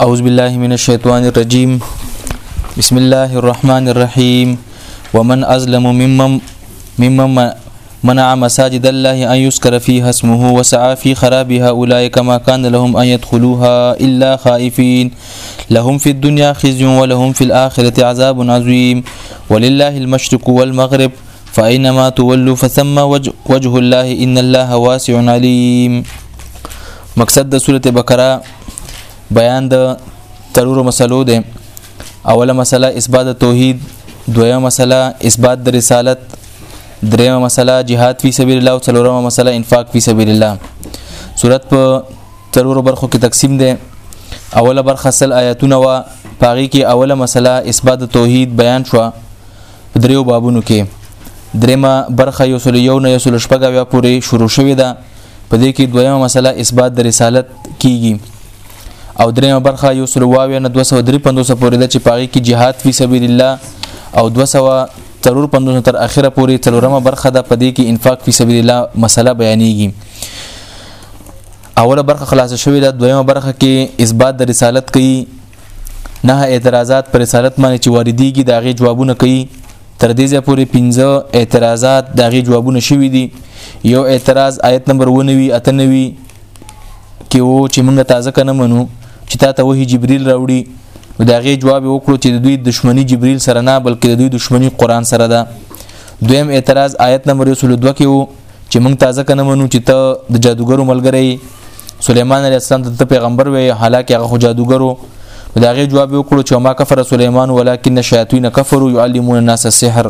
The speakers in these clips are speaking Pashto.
أعوذ بالله من الشيطان الرجيم بسم الله الرحمن الرحيم ومن أظلم ممن ممن منع مساجد الله أن يذكر فيها اسمه وسعى في خرابها أولئك ما كان لهم أن يدخلوها إلا خائفين لهم في الدنيا خزي ولهم في الآخرة عذاب عظيم ولله المشرق والمغرب فاينما تولوا فثم وجه الله ان الله واسع عليم مقصد د سوره بقره بیان د ترور مسلو ده اوله مسله اثبات توحید دویمه مسله اثبات د رسالت دریمه مسله جهاد فی سبیل الله او څلورمه مسله انفاق فی سبیل الله صورت په ترور برخو کې تقسیم ده اوله برخه سل آیاتونه وا پاغي کې اوله مسله اثبات توحید بیان شوه په دریو بابونو کې درېمه برخه یو سل یو نه یو سل شپږ بیا پورې شروع شوې ده په دې کې دویمه مسله اثبات د رسالت کیږي او درېمه برخه یو سل واویا نه 253 پورې ده چې پاغي کې جهاد فی سبیل الله او 200 ترور 50 تر اخره پورې تلورمه برخه ده په دې کې انفاق فی سبیل الله مسله بیانېږي اوله برخه خلاصه شوې ده دویمه برخه کې اثبات د رسالت کوي نه اعتراضات پر رسالت باندې چې واردېږي د هغې جوابونه کوي تر دې ځای پورې پنځه اعتراضات د هغې جوابونه شوي دي یو اعتراض آیت نمبر ونوي اته نوي کې وو چې موږ تازه کنه منو چې تا ته وحي جبريل راوړي د هغې جواب وکړو چې د دوی دشمنی جبريل سره نه بلکې د دوی دشمنی قرآن سره ده دویم اعتراض آیت نمبر 102 کې وو چې موږ تازه کنه منو چې ته د جادوګرو ملګری سليمان عليه السلام ته پیغمبر وي حالکه هغه خو جادوګرو دا غي جواب وکړو چې ما کفر سليمان ولكن الشياطين كفروا يعلمون الناس السحر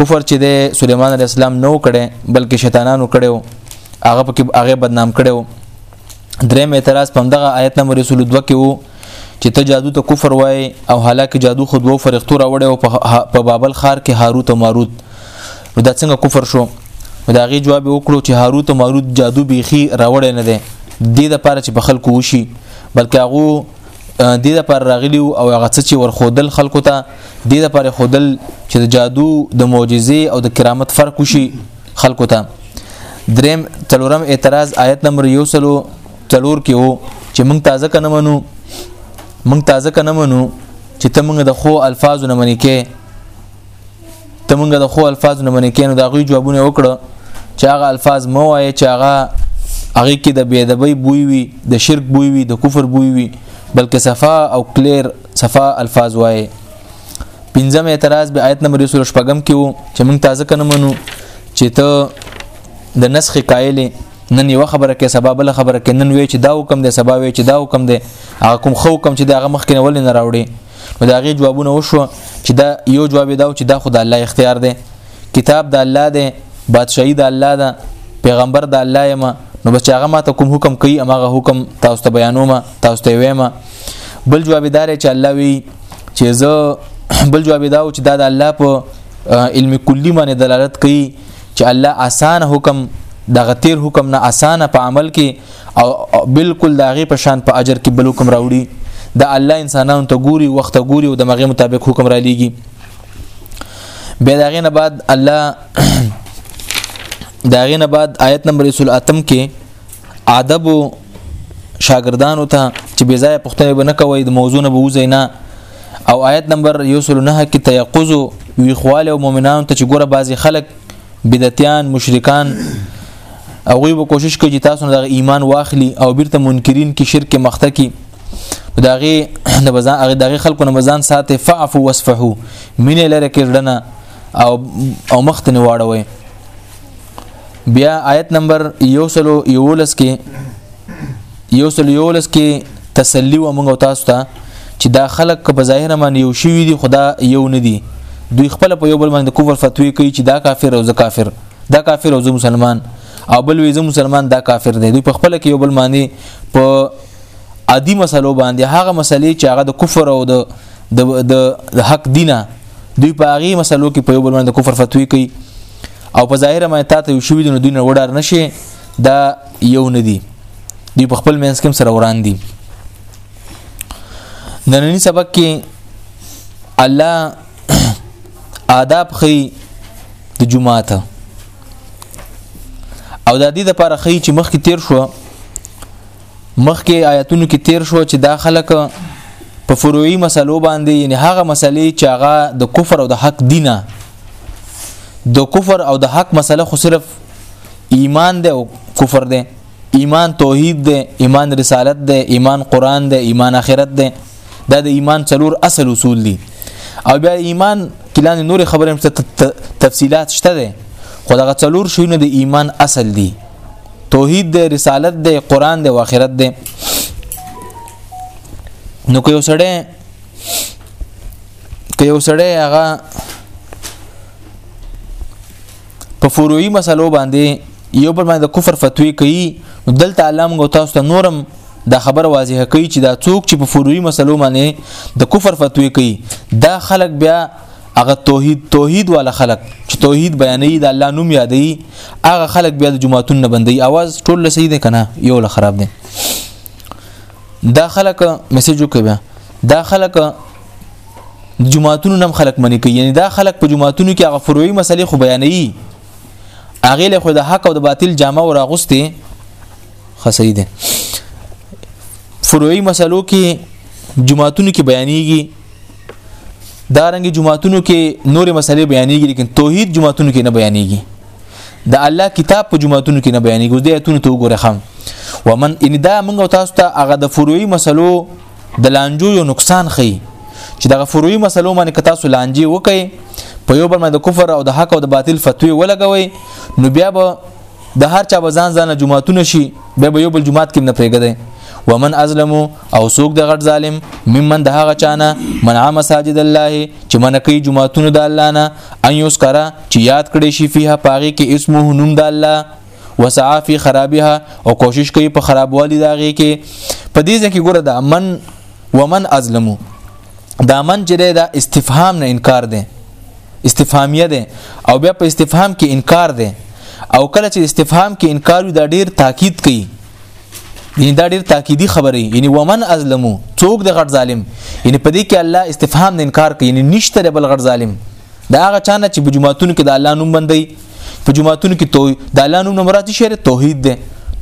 کفر چې د سليمان عليه السلام نو کړي بلکې شیطانانو کړي هغه پکې هغه بدنام کړي درې مې اعتراض پم دغه آیت نمبر رسول 2 کې وو چې ته جادو ته کفر وای او حالکه جادو خو دوه فرښتو راوړې او په بابل خار کې هاروت او ماروت نو دا څنګه کفر شو دا غي جواب وکړو چې هاروت او ماروت جادو بيخي راوړې نه ده د دې لپاره چې په خلکو وشي بلکې هغه د دې لپاره راغلی او هغه څه چې ورخودل خلکو ته د دې لپاره خودل چې د جادو د معجزې او د کرامت فرق وشي خلکو ته دریم تلورم اعتراض آیت نمبر یو سلو څلور کې وو چې موږ تازه کنه منو موږ تازه کنه منو چې ته موږ د خو الفاظو نه منې کې ته موږ د خو الفاظو نه منې کې نو دا غوي جوابونه وکړه چې هغه الفاظ مو وایي چې هغه هغه کې د بيدبي بوي وي د شرک بوي وي د کفر بوي وي بلکې صفا او کلیر صفا الفاظ وایي پنځم اعتراض به آیت نمبر 28 کې وو چې موږ تازه کنه منو چې ته د نسخ قائل نن یو خبره کې سبا بل خبره کې نن وی چې دا حکم دی سبا وی چې دا حکم دی هغه کوم خو حکم چې دا هغه مخکې نه ولې نه راوړي نو دا غي جوابونه وشو چې دا یو جواب دا چې دا خدای الله اختیار دی کتاب د الله دی بادشاہي د الله ده پیغمبر د الله یم نو بچ هغه ماته کوم حکم کوي اماغه حکم تاسو ته بیانوم تاسو ته ویم بل جوابدار چې الله وی چې زه بل جوابدار چې دا د الله په علم کلی باندې دلالت کوي چې الله اسانه حکم د غتیر حکم نه اسانه په عمل کې او بالکل د هغه په شان په اجر کې بل حکم راوړي د الله انسانانو ته ګوري وخت ګوري او د مغه مطابق حکم را لېږي بیا دا غینه بعد الله دا غینه بعد آیت نمبر 28 کې ادب شاګردانو ته چې بې ځای پوښتنه به نه کوي د موضوع نه بوزي نه او آیت نمبر 109 کې تيقظ وی خواله او مؤمنانو ته چې ګوره بعضي خلک بدعتيان مشرکان او غوی به کوشش کوي چې تاسو د ایمان واخلي او بیرته منکرین کې شرک مخته کی داغه د بزان هغه داغه خلکو نه بزان ساته فعفو واسفحو مینه لره کړنه او او مخت نه واړوي بیا آیت نمبر یوسلو یولس کې یوسلو یولس کې تسلی و موږ تاسو ته چې دا خلک که په ظاهر باندې یو شوي دي خدا یو نه دي دوی خپل په یو بل باندې کفر فتوی کوي چې دا کافر او زه کافر دا کافر او زه مسلمان او بل وی زه مسلمان دا کافر دی دوی په خپل کې یو بل باندې په عادي مسلو باندې هغه مسلې چې هغه د کفر او د د حق دینه دوی په هغه مسلو کې په یو بل باندې کفر فتوی کوي او په ظاهر باندې تاته یو شوی د دوی نه وډار نشي دا یو ندی دی په خپل مینس کې سره وران دي نننی سبق کې الله آداب خي د جمعه ته او د دې لپاره خي چې مخکې تیر شو مخکې آیاتونو کې تیر شو چې دا خلک په فروعي مسلو باندې یعنی هغه مسلې چې هغه د کفر او د حق دینه د کفر او د حق مسله خو صرف ایمان دی او کفر دی ایمان توحید دی ایمان رسالت دی ایمان قران دی ایمان اخرت دی دا د ایمان څلور اصل اصول دي او بیا ایمان کلان نور خبره هم تفصيلات شته ده خو دا څلور شونه د ایمان اصل دي توحید د رسالت د قران د اخرت د نو کو یو سړی که یو سړی هغه په فروعي مسلو باندې یو بل باندې کفر فتوی کوي دلته علامه غو تاسو ته نورم دا خبر واضح کوي چې دا څوک چې په فروعي مسلو باندې د کفر فتوی کوي دا خلک بیا هغه توحید توحید والا خلک چې توحید بیانې د الله نوم یادې هغه خلک بیا د جمعتون نه بندي اواز ټول سید کنه یو له خراب دي دا خلک میسج وکړي بیا دا خلک جماعتونو نم خلک منی کوي یعنی دا خلک په جماعتونو کې هغه فروعي مسلې خو بیانوي هغه له خو د حق او د باطل جامه او راغوستي خسي دي فروعي مسلو کې جماعتونو کې بیانېږي دارنګ جماعتونو کې نورې مسلې بیانېږي لیکن توحید جماعتونو کې نه بیانېږي د الله کتاب په جمعتونو کې نه بیانې ګوز دې ایتونو ته وګوره خام ومن ان دا موږ تاسو ته هغه د فروعي مسلو د لانجو یو نقصان خي چې دغه فروعي مسلو باندې کتا سو لانجي وکي په یو بل باندې کفر او د حق او د باطل فتوی ولګوي نو بیا به د هر چا بزان ځان جمعتون شي بیا به یو بل جمعات کې نه پرېګدي ومن ازلم او سوق د غټ ظالم ممن د هغه چانه منع مساجد الله چې منکې جمعتون د الله نه ان یذکر چې یاد کړي شي فيها پاغي کې اسمه نوم د الله وسعا فی خرابها او کوشش کوي په خرابوالي دا غي کې په دې ځکه ګوره دا من ومن ازلمو دا من چې دا استفهام نه انکار دی استفهامیه ده او بیا په استفهام کې انکار ده او کله چې استفهام کې انکار دا ډیر تاکید کوي یعنی دا ډیر تاکیدی خبره یعنی ومن ازلمو څوک د غټ ظالم یعنی په دې کې الله استفهام د انکار کوي یعنی نشته د بل غټ ظالم دا هغه چانه چې په جمعاتونو کې د الله نوم باندې په جمعاتونو کې توحید د الله نوم مراد شهر توحید ده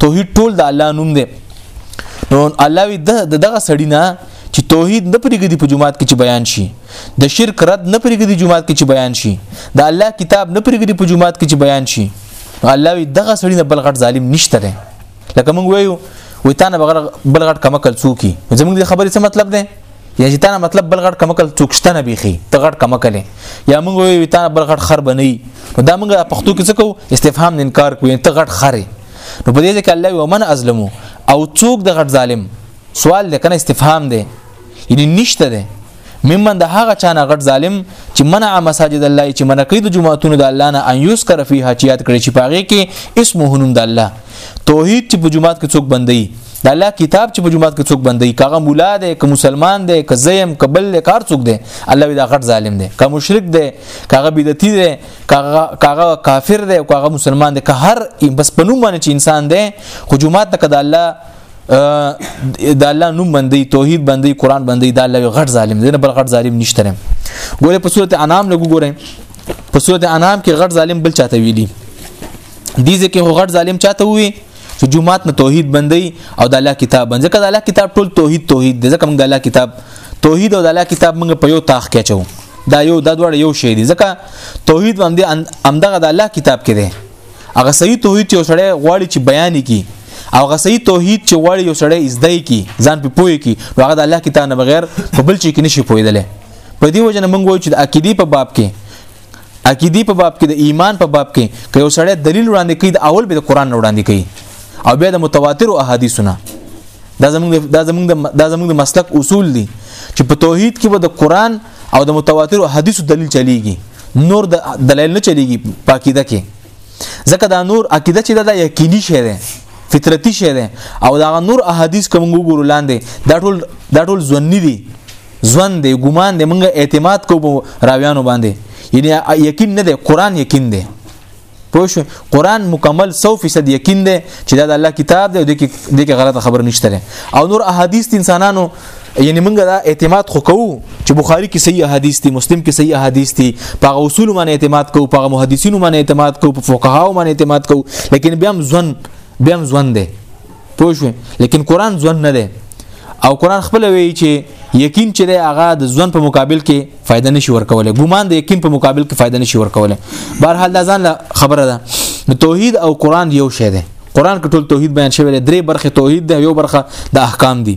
توحید ټول د الله نوم ده نو الله وی دغه سړی نه چې توحید نه پرېږدي په جماعت کې چې بیان شي د شرک رد نه پرېږدي جماعت کې چې بیان شي د الله کتاب نه پرېږدي په جماعت کې چې بیان شي الله وی دغه سړی نه بل غټ ظالم نشته لکه موږ وایو وی تا نه بغیر بل غټ کمکل څوکي زموږ د خبرې څه مطلب دی یا چې تا نه مطلب بل غټ کمکل څوک شته نه بيخي ته غټ کمکل یا موږ وی تا نه بل غټ خر بنئي نو دا موږ پښتو کې څه کوو استفهام نه انکار کوي ته غټ خره نو په دې کې الله یو من ازلمو او څوک د غټ ظالم سوال د کنه استفهام دی یعنی نشته دی ممن د هغه چانه غټ ظالم چې منع مساجد الله چې منع کوي د جمعهتونو د الله نه ان یوز کر فی حاجیات کړي چې پاغه کې اسمه نوم د الله توحید چې په جمعات کې څوک بندي د الله کتاب چې په جمعات کې څوک بندي کاغه مولا دی که مسلمان دی که زیم که بل دی کار څوک دی الله دا غټ ظالم دی که مشرک دی کاغه بدعتي دی کاغه کاغه کافر دی کاغه مسلمان دی که هر بس په نوم باندې چې انسان دی خو جمعات ته کده الله د الله نوم باندې توحید باندې قران باندې د الله غټ ظالم دی نه بل غټ ظالم نشته ګوره په سورته انعام لګو ګوره په سورته انعام کې غټ ظالم بل چاته ویلی دي ځکه هو غټ ظالم چاته وی چې جمعات نه توحید باندې او د الله کتاب باندې ځکه د الله کتاب ټول توحید توحید دی ځکه موږ د الله کتاب توحید او د الله کتاب موږ په یو تاخ کې چو دا یو د دوړ یو شی دی ځکه توحید باندې امدغه د الله کتاب کې دی هغه صحیح توحید چې سړی غواړي چې بیان کی او هغه صحیح توحید چې غواړي یو سړی زده کی ځان په پوي کی هغه د الله کتاب نه بغیر په بل چی کې نشي پویدل په دې وجه نه موږ وایو چې د عقیدې په باب کې عقیدې په باب کې د ایمان په باب کې که یو سړی دلیل وړاندې کوي د اول به د قران وړاندې کوي او بیا د متواتر او احادیثونه دا زمونږ دا زمونږ دا زمونږ د مسلک اصول دي چې په توحید کې به د قران او د متواتر حدیثو دلیل چلیږي نور د دلیل نه چلیږي پاکیده کې ځکه دا نور عقیده چې دا یقیني شی دی فطرتي شی دی او دا نور احادیث کوم ګورو لاندې دا ټول دا ټول ځونی دي ځوان دی ګمان دی موږ اعتماد کوو راویانو باندې یعنی یقین نه دی قران یقین دی پوه شو قران مکمل 100% یقین دی چې دا د الله کتاب دی او د کې غلطه خبره نشته او نور احادیث د انسانانو یعنی موږ دا اعتماد خو کوو چې بخاری کې صحیح احادیث دي مسلم کې صحیح احادیث دي په اصول باندې اعتماد کوو په محدثینو باندې اعتماد کوو په فقهاو باندې اعتماد کوو لیکن بیا هم ځوان بیا هم ځوان دی پوه شو لیکن قران ځوان نه دی او قران خپل وی چې یقین چې دی هغه د ځوان په مقابل کې فائدہ نشي ورکولای ګومان د یقین په مقابل کې فائدہ نشي ورکولای بهر حال دا ځان خبره ده نو توحید او قران یو شی دی قران کې ټول توحید بیان شوی دی درې برخه توحید دی یو برخه د احکام دی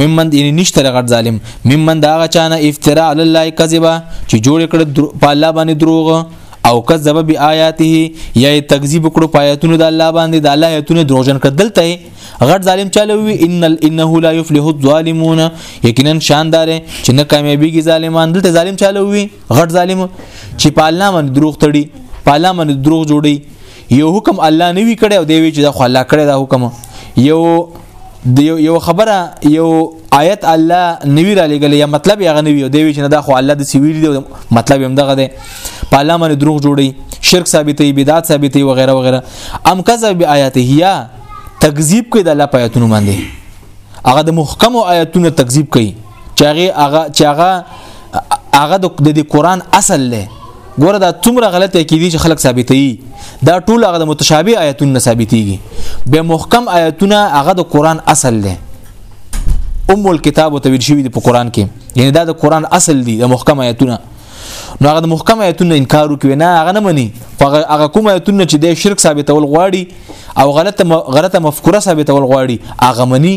ممن یعنی نشتره غټ ظالم ممن دا غچانه افترا علی الله کذبا چې جوړ کړ په الله باندې دروغ او کذب بیااته یا تکذیب کړو پایتونو د الله باندې د الله ایتونه دروژن کړ دلته غټ ظالم چاله وی ان انه لا یفلح الظالمون یقینا شاندار چې نه کامیابیږي ظالمان دلته ظالم چاله وی غټ ظالم چې په الله باندې دروغ تړي په الله باندې دروغ جوړي یو حکم الله نه وی کړی او دی وی چې دا خو الله کړی دا حکم یو یو خبره یو آیت الله نوی را لګل یا مطلب یې غنوی او دی وی چې دا خو الله د سیویل دی مطلب هم دغه دی په الله باندې دروغ جوړي شرک ثابتې بدعت ثابتې و غیره و غیره ام کذب بیااته یا تکذیب کوي د الله په آیاتونو باندې هغه د محکم آیاتونو تکذیب کوي چې هغه هغه چې هغه هغه د قرآن اصل له ګوره دا څومره غلطه کې دي چې خلک ثابتې دا ټول هغه د متشابه آیاتونه ثابتېږي به محکم آیاتونه هغه د قران اصل دی ام الكتاب ته ویل شوی دی په قران کې یعنی دا د قران اصل دی د محکم آیاتونه نو هغه د محکم آیاتونه انکار وکوي نه هغه نه مني هغه کوم آیاتونه چې د شرک ثابتول غواړي او غلطه غلطه مفکوره ثابتول غواړي هغه مني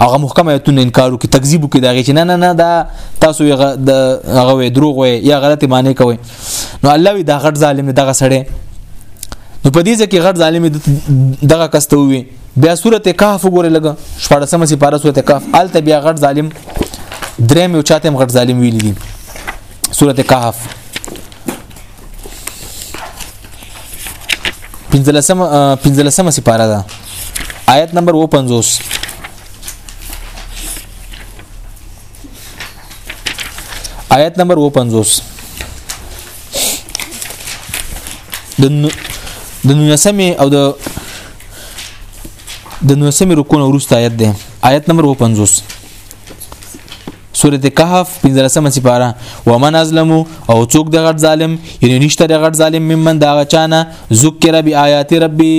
هغه محکم ایتونه انکار وکړي تکذیب وکړي دا چې نه نه نه دا تاسو د هغه وې دروغ وې یا غلطي معنی کوي نو الله وی دا غټ ظالم دغه سړی نو په دې ځکه غټ ظالم دغه کسته وي بیا سورته کهف وګوره لګه شپږم سي پارا سورته کهف الته بیا غټ ظالم درې مې چاته غټ ظالم ویل دي سورته کهف پنځلسمه پنځلسمه سپاره ده آیت نمبر 55 آیت نمبر 55 د د نوسمه او د د نوسمه رکو نه ورسته آیت ده آیت نمبر 55 سوره کهف 15مه سپاره ومن ازلم او څوک د غټ ظالم یعنی نشته د غټ ظالم ممن دا غچانه ذکر بی آیات ربی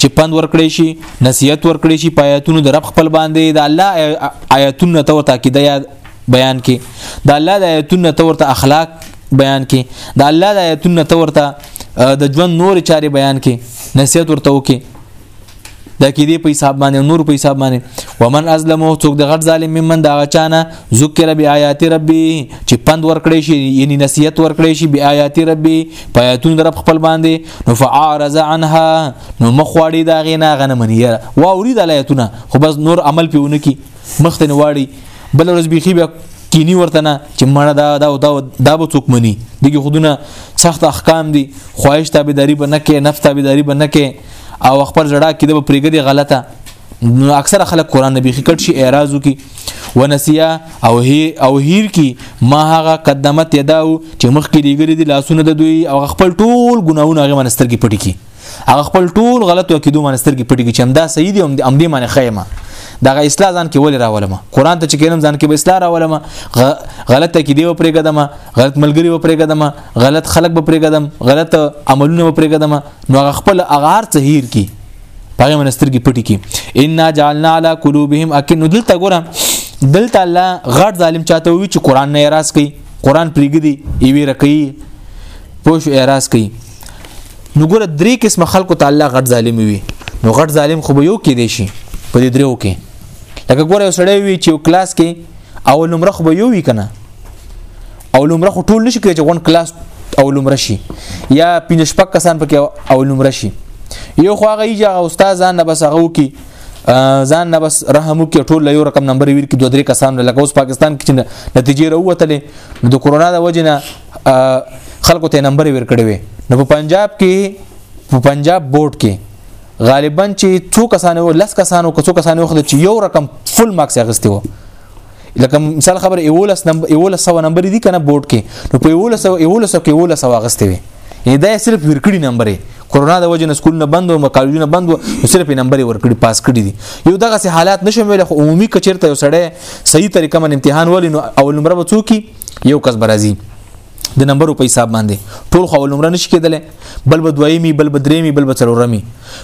چې پند ورکړي شي نصیحت ورکړي شي پایتونو د رب خپل باندې د الله آیاتونو ته ورته کې بیان کې د الله د آیاتونو ته ورته اخلاق بیان کې د الله د آیاتونو ته ورته د ژوند نور چاري بیان کې نصیحت ورته وکي د کېدی په حساب باندې نور په حساب باندې ومن ازلمو څوک د غټ ظالم ممن دا غچانه ذکر بی آیات ربی چې پند ورکړې شي یعنی نصیحت ورکړې شي بی آیات ربی په آیاتون در خپل باندې نو فعارض عنها نو مخواړي دا غینا غنمنیه واوري د آیاتونه خو بس نور عمل پیونه کی مخ ته واړي بل ورځ بيخي بیا کینی ورته نه چې مړه دا دا دا دا به څوک مني دغه خودونه سخت احکام دي خواهش تابعداري به نه کې نفس تابعداري به نه کې او خپل جړه کې د پرېګدي غلطه نو اکثره خلک قران نبی خکټ شي اعتراض وکي ونسیا او هی او هیر کی ما هغه قدمت یداو چې مخکې دیګری دي لاسونه د دوی او خپل ټول ګناونه هغه منستر کې پټي کی هغه خپل ټول غلط عقیدو باندې سترګې پټې کړي چې همدا صحیح دي هم دې باندې خیمه دغه اصلاح ځان کې ولې راولم قران ته چې کینم ځان کې به اصلاح راولم غلطه کې دی و پرېګدم غلط ملګری و پرېګدم غلط خلک به پرېګدم غلط عملونه و پرېګدم نو هغه خپل اغار ته هیر کی پغه منستر کې پټی کی ان جعلنا علی قلوبهم اکن دلته ګورم دلته الله غړ ظالم چاته وی چې قران نه راس کوي قران پرېګدي ایوي رکی پوش اعتراض کوي نو ګوره درې قسم خلکو ته الله غټ ظالم وي نو غټ ظالم خو به یو کې دی شي په دې درو کې لکه ګوره یو سړی وي چې یو کلاس کې اول نمره خو به یو وي کنه اول نمره خو ټول نشي کوي چې غون کلاس اول نمره شي یا پینځه شپږ کسان پکې اول نمره شي یو خو هغه یې استاد ځان نه بس هغه وکي ځان نه بس رحم وکي ټول له یو رقم نمبر ویل کې دوه درې کسان لکه اوس پاکستان کې نتیجې راوتلې د کورونا د وجې نه خلکو ته نمبر ورکړي وي نو په پنجاب کې په پنجاب بورډ کې غالبا چې څو کسانو لس کسانو کو څو کسانو وخت چې یو رقم فل مارکس اغستی وو لکه مثال خبر ایولس نمبر ایولس سو نمبر دي کنه بورډ کې نو په ایولس سو ایولس کې ایولس سو اغستی وي یعنی دا صرف ورکړي نمبر کورونا د وجه نه سکول نه بند او مقالونه بند او صرف نمبر ورکړي پاس کړي دي یو دغه سه حالات نشم ویل خو عمومي کچرته یو سړی صحیح طریقه من امتحان ولینو اول نمبر به څوک یو کس برازي د نمبرو په حساب باندې ټول خو لمر نشي کېدل بل به دویمي بل به درېمي بل به څلورمي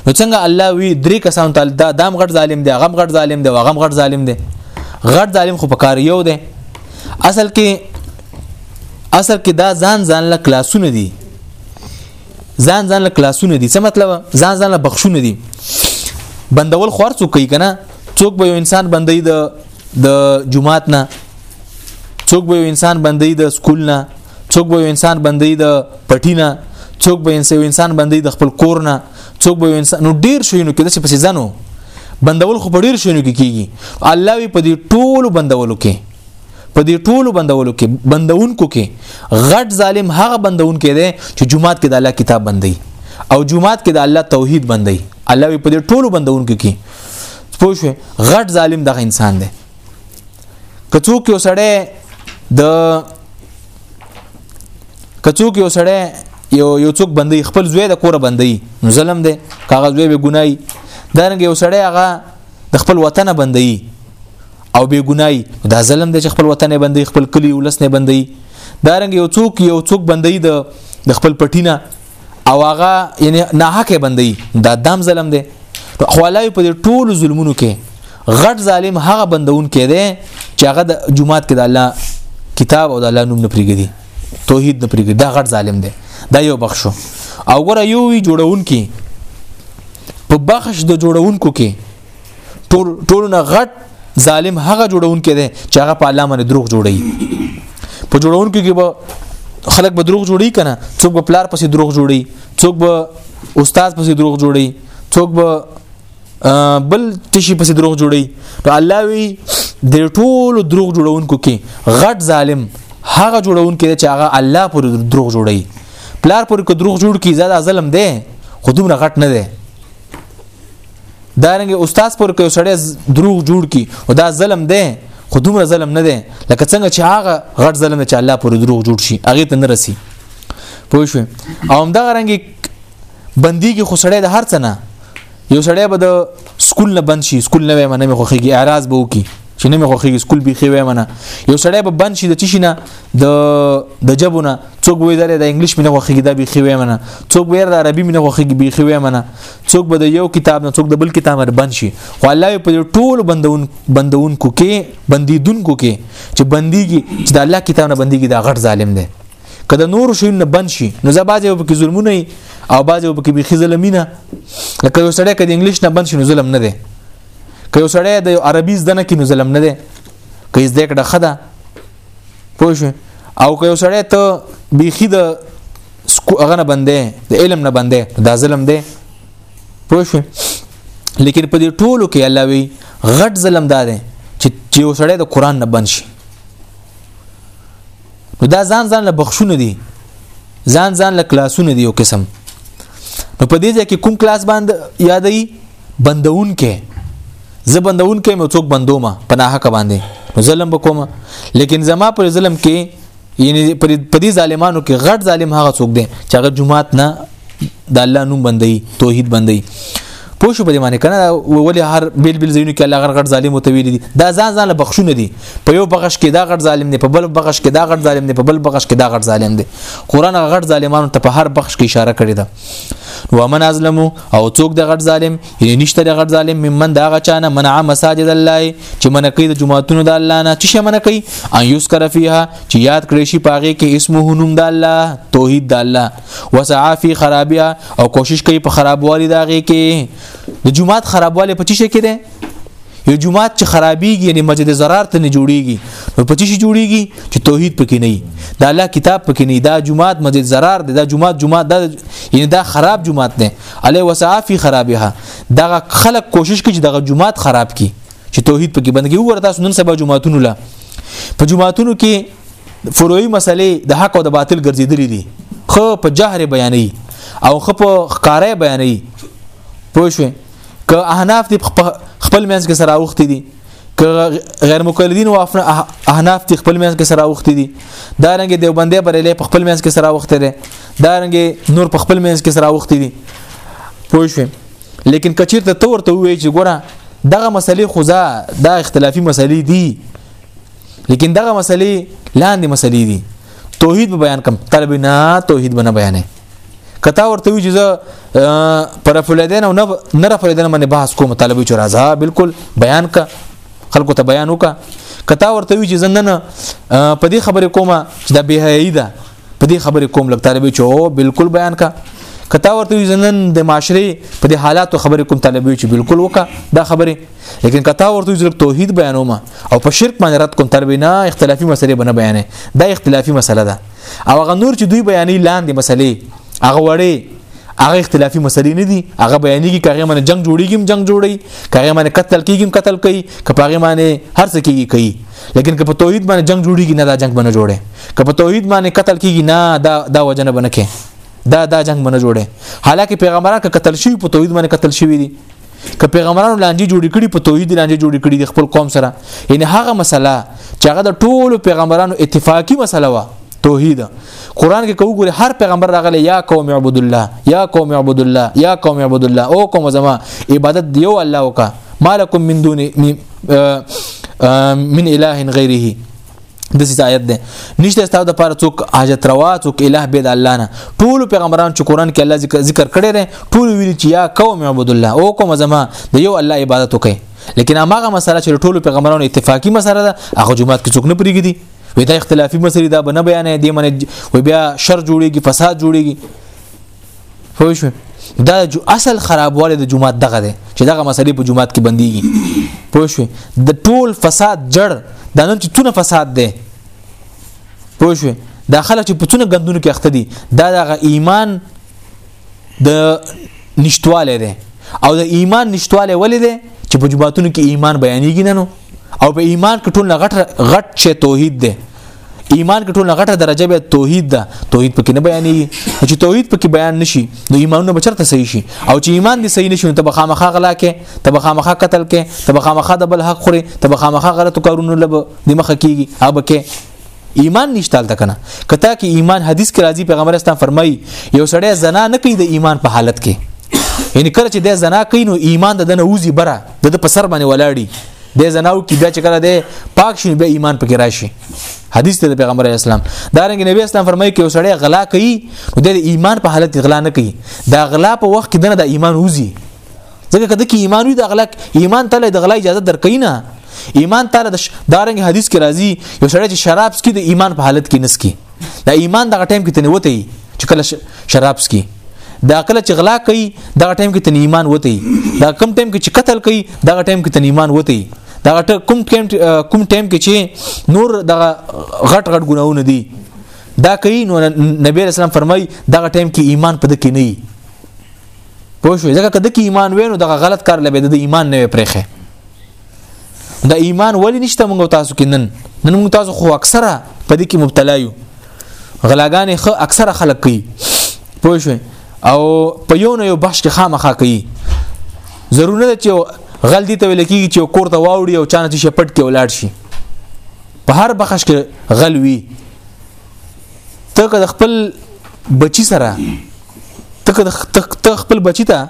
نو څنګه الله وی درې کسان ته دا دام غټ ظالم دی غم غټ ظالم دی غم غټ ظالم دی غټ ظالم خو په کار یو دی اصل کې اصل کې دا ځان ځان له کلاسونه دي ځان ځان له کلاسونه دي څه مطلب ځان ځان له بخښونه دي بندول خور څوک کوي کنه څوک به یو انسان بندي د د جمعات نه څوک به انسان بندي د سکول نه څوک به انسان بندي د پټی نه څوک به انسان بندي د خپل کور نه څوک به انسان نو ډیر شوینو کې د څه پسې ځنو بندول خو په ډیر شوینو کې کیږي الله وی په دې ټولو بندولو کې په دې ټولو بندولو کې بندونکو کې غټ ظالم هغه بندون کې دی چې جمعات کې د الله کتاب بندي او جمعات کې د الله توحید بندي الله په دې ټولو بندونکو کې پوه شو غټ ظالم دغه انسان دی که څوک یو سړی د که څوک یو سړی یو یو څوک بندي خپل زوی د کوره بندي نو ظلم دی کاغذ به ګنای دانګ یو سړی هغه د خپل وطن بندي او به ګنای دا ظلم دی چې خپل وطن بندي خپل کلی ولس نه بندي دارنګ یو څوک یو څوک بندي د خپل پټینه او هغه یعنی ناحق بندي دا دام ظلم دی خو الله په دې ټول ظلمونو کې غټ ظالم هغه بندون کې دی چې هغه د جمعات کې د الله کتاب او د الله نوم نه پریږدي توحید نه پریږدي دا غټ ظالم دی دا یو بخشو او ګره یو وی جوړون کې په بخش د جوړونکو کې ټول ټول نه غټ ظالم هغه جوړون کې دي چې هغه په الله باندې دروغ جوړي په جوړون کې به خلک به دروغ جوړي کنه څوک به پلار پسې دروغ جوړي څوک به استاد پسې دروغ جوړي څوک به بل تشي پسې دروغ جوړي نو الله وی د ټولو دروغ جوړونکو کې غټ ظالم هغه جوړونکو چې هغه الله پر دروغ جوړي پلار پر کو دروغ جوړ کی زړه ظلم دی خودم نه غټ نه دی دا رنګ استاد پر کې سړی دروغ جوړ کی او دا ظلم دی خو دومره ظلم نه دی لکه څنګه چې هغه غټ ظلم چې الله پر دروغ جوړ شي هغه ته نه رسی پوه شو او هم دا رنګ بندي کې خو سړی د هر څه نه یو سړی به د سکول نه بند شي سکول نه وای منه مې خوخيږي اعتراض به وکي چې نه مې خوخيږي سکول به خي وای منه یو سړی به بند شي د چی نه د د جبونه څوک وې درې د انګلیش مې نه خوخيږي دا به خي وای منه څوک وې د عربي مې نه خوخيږي به خي وای منه څوک به د یو کتاب نه څوک د بل کتاب نه بند شي خو الله په ټول بندون بندونکو کې بندیدونکو کې چې بنديږي چې د الله کتاب نه بنديږي دا غټ ظالم دی کله نور شي نه بند شي نو زبازه په کې ظلمونه او بازه په کې به ظلمینه لکه یو سړی کله انګلیش نه بند شي نو ظلم نه دی که یو سړی د عربي زده نه کې نو ظلم نه دی که زده کړه خده پوه شو او که یو سړی ته بیخي د هغه نه بندې د علم نه بندې دا ظلم دی پوه شو لیکن په دې ټولو کې الله وی غټ ظلم دا دی چې یو سړی د قران نه بند شي نو دا ځان ځان له بخښونه دي ځان ځان له کلاسونه دي یو قسم نو په دې ځای کې کوم کلاس باندې یادې بندون کې زه بندون کې مې څوک بندوم په نه حق باندې نو ظلم وکوم لیکن زما پر ظلم کې یعنی په دې ظالمانو کې غټ ظالم هغه څوک دی چې هغه جمعات نه د الله نوم بندي توحید بندي پوه شو په دې معنی کنه ولې هر بیل بیل زینو کې الله غر غټ ظالم او تویل دي دا ځان ځان بخښونه دي په یو بغش کې دا غټ ظالم دی په بل بغش کې دا غټ ظالم دی په بل بغش کې دا غټ ظالم دی قران غټ ظالمانو ته په هر بخش کې اشاره کړې ده ومن ازلمو او څوک د غټ ظالم یعنی نشته د غټ ظالم ممن دا غچانه منع مساجد الله چې منع کوي د جمعهتونو د الله نه چې منع کوي ان یذكر فیها چې یاد کړی شي پاغه کې اسمه نوم د الله توحید د الله وسعا فی خرابیا او کوشش کوي په خرابوالي داږي کې د جمعات خرابوالي په چی شي کې ده یو جمعات چې خرابېږي یعنی مسجد ضرر ته نه جوړیږي نو په چی جوړیږي چې توحید پکې نه وي دا الله کتاب پکې نه دا جمعات مسجد ضرر دی دا جمعات جمعات دا یعنی دا خراب جمعات نه علی وسعافی خرابها دا خلک کوشش کوي چې دا جمعات خراب کی چې توحید پکې بندګي وګور تاسو نن سبا جمعاتونو لا په جمعاتونو کې فروعي مسلې د حق او د باطل ګرځېدلې دي خو په جهر بیانې او خو په ښکارې بیانې پوه شئ که احناف دي خپل منځ کې سره اوخت دي که غیر مقلدین او احناف دي خپل منځ کې سره اوخت دي دا رنګ دیوبندې بریلې په خپل منځ کې سره اوخت دي دا رنګ نور په خپل منځ کې سره اوخت دي پوه شئ لیکن کچیر ته تور ته وی چې ګوره دغه مسلې خو دا د اختلافي مسلې دي لیکن دغه مسلې لاندې مسلې دي توحید بیان کم طلب نه توحید بنه بیانې کته ورته وی چې زه پر فلدین او نه را فلدین باندې بحث کوم طالبې چې راځه بالکل بیان کا خلکو ته بیان وکا کته ورته وی چې زندنه په دې خبره کومه چې د بهایي ده په دې خبره کوم لګ طالبې چې او بالکل بیان کا کته ورته وی زندن د معاشري په دې حالاتو خبره کوم طالبې چې بالکل وکا دا خبره لیکن کته ورته وی چې توحید بیانوم او په شرک باندې رد کوم طالبې نه اختلافي مسلې بنه بیانې دا اختلافي مسله ده او هغه نور چې دوی بیانې لاندې مسلې هغه وړې هغه اختلافي مسلې نه دي هغه بیانېږي کغه باندې جنگ جوړیږي جنگ جوړي کغه باندې قتل کیږي قتل کوي کپاغه باندې هر څه کیږي کوي لیکن که په توحید باندې جنگ جوړیږي نه دا جنگ باندې جوړه که په توحید باندې قتل کیږي نه دا دا وجنه باندې کې دا دا جنگ باندې جوړه حالکه پیغمبران که قتل شي په توحید باندې قتل شوی دي که پیغمبرانو لاندې جوړ کړي په توحید لاندې جوړ کړي د خپل قوم سره یعنی هغه مسله چې هغه د ټولو پیغمبرانو اتفاقی مسله و توحید قران کې کوو ګوره هر پیغمبر راغلی یا قوم عبد الله یا قوم عبد الله یا قوم عبد الله او قوم زما عبادت دیو الله وکا مالکم من دون من اله غیره د سې آیت ده نشته ستاسو د پاره څوک حاجت روا څوک الہ بيد الله نه ټول پیغمبران چې قران کې الله ذکر ذکر کړی دی ټول ویل چې یا قوم عبد الله او کوم زما د یو الله عبادت وکړي لیکن هغه مسله چې ټول پیغمبرانو اتفاقی مسله ده هغه جمعات کې څوک نه پریږدي وې دا اختلافي مسله ده بنه بیان دی من وې بیا شر جوړيږي فساد جوړيږي پوه شو دا جو اصل خرابواله د جمعات دغه دی چې دغه مسلې په جمعات کې بنديږي پوه شو د ټول فساد جړ د نن چې تونه فساد دی پوه شو دا خلک چې په تونه غندونو کې اخته دي دا دغه ایمان د نشټواله دی او د ایمان نشټواله ولې دی چې په جمعاتونو کې ایمان بیانېږي نه نو او په ایمان کې ټول غټ غټ چې توحید دی ایمان کې ټول غټه درجه به توحید ده توحید پکې نه بیانې چې توحید پکې بیان نشي نو ایمانونه به چرته صحیح شي او چې ایمان دې صحیح نشي نو تب خامخا غلا کې تب خامخا قتل کې تب خامخا د بل حق خوري تب خامخا غلط کارونه لب د مخ کېږي اب کې ایمان نشته تل کنه کته کې ایمان حدیث کې راځي پیغمبر اسلام فرمایي یو سړی زنا نه کوي د ایمان په حالت کې یعنی کله چې د زنا کوي نو ایمان د دنه وزي بره د د په سر باندې ولاړی د زناو کې بیا چې کله دی پاک شي بیا ایمان پکې راشي حدیث ته د پیغمبر اسلام دا رنګ نبی اسلام فرمایي کې وسړی غلا کوي نو د ایمان په حالت غلا نه کوي دا غلا په وخت کې دنه د ایمان وزي ځکه کده کې ایمان وي د غلا ایمان ته د غلا اجازه درکې نه ایمان تعالی د دارنګ حدیث کې راځي یو سړی چې شراب سکي د ایمان په حالت کې نسکي دا ایمان دغه ټیم کې تنه وته چې کله شراب سکي دا عقل چې غلا کوي دغه ټیم کې تنه ایمان وته دا کم ټیم کې چې قتل کوي دغه ټیم کې تنه ایمان وته دا کوم ټیم کوم ټیم کې چې نور دغه غټ غټ ګناونه دي دا کوي نو نبی رسول الله فرمای دغه ټیم کې ایمان پد کې نه پوه شو ځکه کده کې ایمان وینو دغه غلط کار لبه د ایمان نه پرېخه د ایمان ولی نشته موږ تاسو کې نن نن موږ تاسو خو اکثره په دې کې مبتلا یو غلاګانې خو اکثره خلک کوي پوه شئ او په یو نه یو بحث کې خامخا کوي ضرور نه چې غل دي ته ویل کېږي چې کور ته واوړي او چانه چې پټ کې ولاړ شي په هر بخش کې غل وي ته که خپل بچی سره ته که خپل بچی ته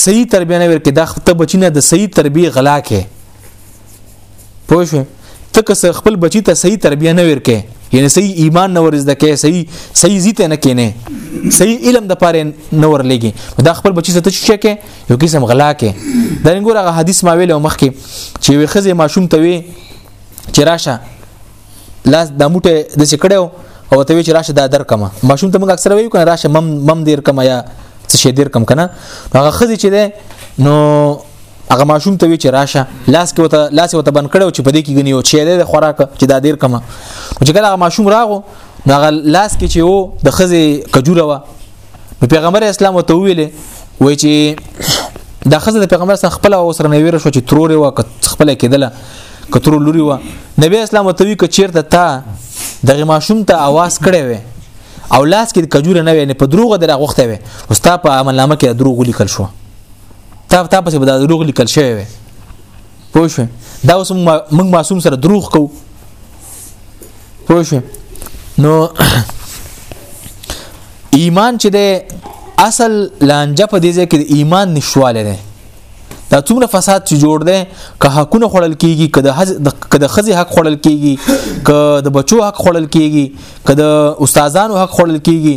صحیح تربیه نه ورکې دا خپل بچی نه د صحیح تربیه غلا کې پوه شو ته که خپل بچی ته صحیح تربیه نه ورکې یعنی صحیح ایمان نه ورز دکې صحیح صحیح زیته نه کینې صحیح علم د پاره نه ورلېږي دا خپل بچی ته چې کې یو قسم غلا کې دا نګور هغه حدیث ما ویل مخکې چې وي خزه ماشوم ته وي چې راشه لاس د موټه د څه کړو او ته وی چې راشه دا در کما ماشوم ته موږ اکثره ویو کنه راشه مم مم دیر کما یا څه شي دیر کم کنه هغه خزي چې ده نو هغه ماشوم ته وی چې راشه لاس کې وته لاس وته بن کړو چې په دې کې غنیو چې ده خوراک چې دا دیر کما چې کله هغه ماشوم راغو نو هغه لاس کې چې وو د خزي کجوره و نو پیغمبر اسلام ته ویلې وای چې دا خزه د پیغمبر سره خپل او سره نویره شو چې ترور و خپل کېدله کترو لوري و نبی اسلام ته وی کچیرته تا دغه ماشوم ته आवाज کړي وي او لاس کې کجوره نه وي نه په دروغ دره غوخته وي واستاپ عمل نامه کې دروغ لیکل شو تا تا پسې به دروغ لیکل شوی وي پوه شو دا اوس موږ معصوم سره دروغ کو پوه شو نو ایمان چې د اصل لانجه په دې ځای کې د ایمان نشواله ده دا څومره فساد چې جوړ دی که حقونه خړل کیږي که د خزي حق خړل کیږي که د بچو حق خړل کیږي که د استادانو حق خورل کیږي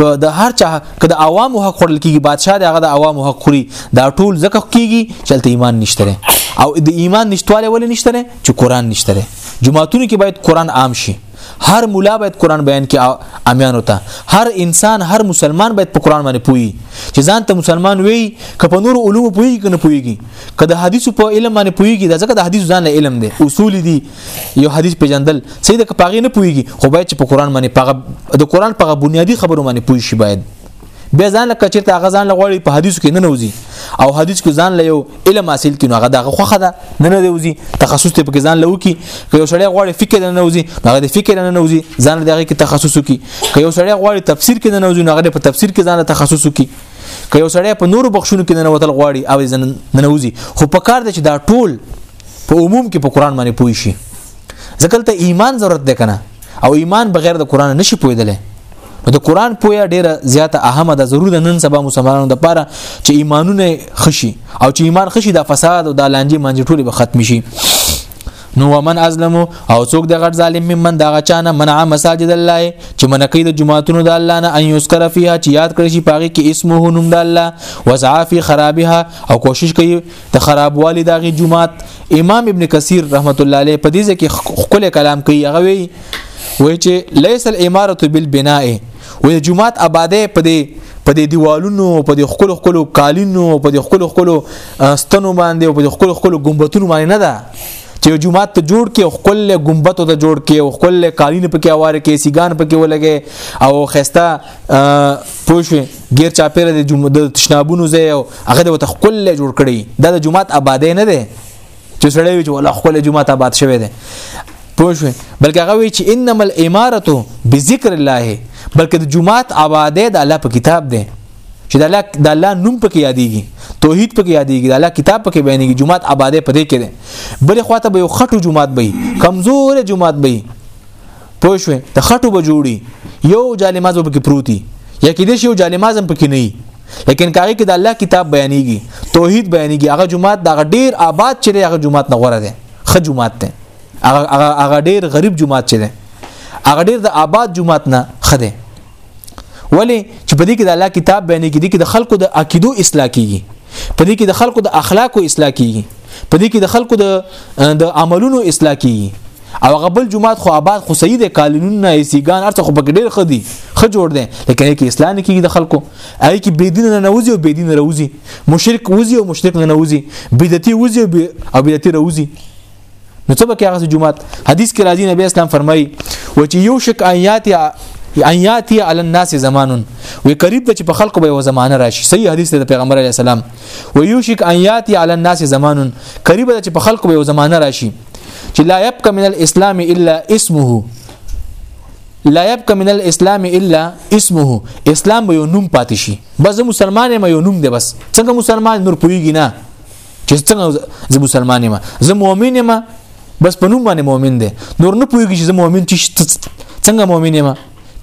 که د هر چا که د عوامو حق خورل کیږي بادشاه د هغه د عوامو حق خوري دا ټول ځکه کیږي چې تل ایمان نشته او د ایمان نشټواله ولې نشته چې قران نشته جمعهتون کې باید قران عام شي هر مولا باید قران بیان کې امیان وتا هر انسان هر مسلمان باید په قران باندې پوي چې ځان ته مسلمان وي که په نور علوم پوي کنه پويږي که د حدیث په علم باندې پويږي دا ځکه د حدیث ځان علم دی اصول دي یو حدیث پیژندل سید که پاغي نه پويږي خو باید چې په قران باندې پاغه د قران پاغه بنیادی خبرو باندې پوي شي باید بیا ځان لکه چې تا غزان لغوړي په حدیث کې نه نوځي او حدیث کې ځان له یو علم حاصل کینو هغه دغه خوخه ده نه نه وځي تخصص ته پکې ځان لوي کې که یو سړی غوړي فکر نه نوځي هغه د فکر نه نوځي ځان دغه کې تخصص کې که یو سړی غوړي تفسیر کې نه نوځي هغه په تفسیر کې ځان تخصص کې که یو سړی په نورو بخښونو کې نه وتل غواړي او ځنه نه نوځي خو په کار ده چې دا ټول په عموم کې په قران باندې پوي شي ځکه ته ایمان ضرورت دی کنه او ایمان بغیر د قران نشي پویدلی نو د قران پویا ډیره زیاته اهمه ده ضرور ده نن سبا مسلمانانو د پاره چې ایمانونه خشي او چې ایمان خشي د فساد او د لانجې منځ ټول به ختم شي نو ومن ازلم او څوک د غټ ظالم ممن دا غچانه منع مساجد الله چې منقې د جمعاتونو د الله نه ان یذكر فیها چې یاد کړی شي پاږي کې اسمه نوم د الله وسعا فی خرابها او کوشش کوي د خرابوالي داغي جمعات امام ابن کثیر رحمت الله علیه په دې ځکه خپل کلام کوي هغه وی وای چې ليس الاماره بالبناء وې جمعات آباده په دې په دې دیوالونو په دې خپل خپل کالینو په دې خپل خپل ستنو باندې په دې خپل خپل ګمبتونو باندې نه ده چې جمعات ته جوړ کې خپل ګمبت ته جوړ کې خپل کالینو پکې اواره کې سیګان پکې ولګي او خسته پوه شو غیر چاپیره د جمعه د تشنابونو ځای او هغه د تخکل له جوړ کړي دا د جمعات آبادې نه ده چې سړی وي چې ولا خپل جمعات آباد شوی دی پوه شو بلکې هغه وی چې انما الاماره بذکر الله بلکې د جمعات آبادې د الله په کتاب دی چې د الله د الله نوم پکې یادېږي توحید پکې یادېږي د الله کتاب پکې بیانېږي جمعات آبادې پدې کې ده بلې خواته به یو خټو جمعات به کمزور جمعات به پوه شوې د خټو به جوړي یو جالماز به کې پروتي یا کې دې یو جالماز هم پکې نه وي لیکن کاغی کې د الله کتاب بیانېږي توحید بیانېږي هغه جمعات د ډیر آباد چې هغه جمعات نه غوړه ده خه جمعات ده هغه هغه ډیر غریب جمعات چې ده هغه ډیر د آباد جمعات نه خده ولی چې په دې کې د الله کتاب بیان کې دي کې د خلکو د عقیدو اصلاح کیږي په دې کې د خلکو د اخلاقو اصلاح کیږي په دې کې د خلکو د د عملونو اصلاح کیږي او غبل جمعات خو آباد خو صحیح دي قانونونه ایسیګان ارته خو پکې ډېر خدي خ جوړ دي لکه کې اسلام کې د خلکو اې کې بيدین نه نوځي او بيدین روزي مشرک وزي او مشرک نه نوځي بدعتي وزي او بدعتي روزي نو څه بکه هغه جمعات حدیث کې راځي نبی اسلام فرمایي و چې یو شک آیات ان یاتی علی الناس زمانن وی قریب د چې په خلکو به یو زمانه راشي صحیح حدیث د پیغمبر علی السلام و یوشک ان یاتی علی الناس زمانن قریب د چې په خلکو به یو زمانه راشي چې لا یبقى من الاسلام الا اسمه لا يبقى من الاسلام الا اسمه اسلام به یو نوم پاتې شي بس مسلمان یم یو نوم دی بس څنګه مسلمان نور پویږي نه چې څنګه زه مسلمان یم زه مؤمن یم بس په نوم باندې مؤمن دی نور نه پوهیږي چې زه مؤمن چې څنګه مؤمن یم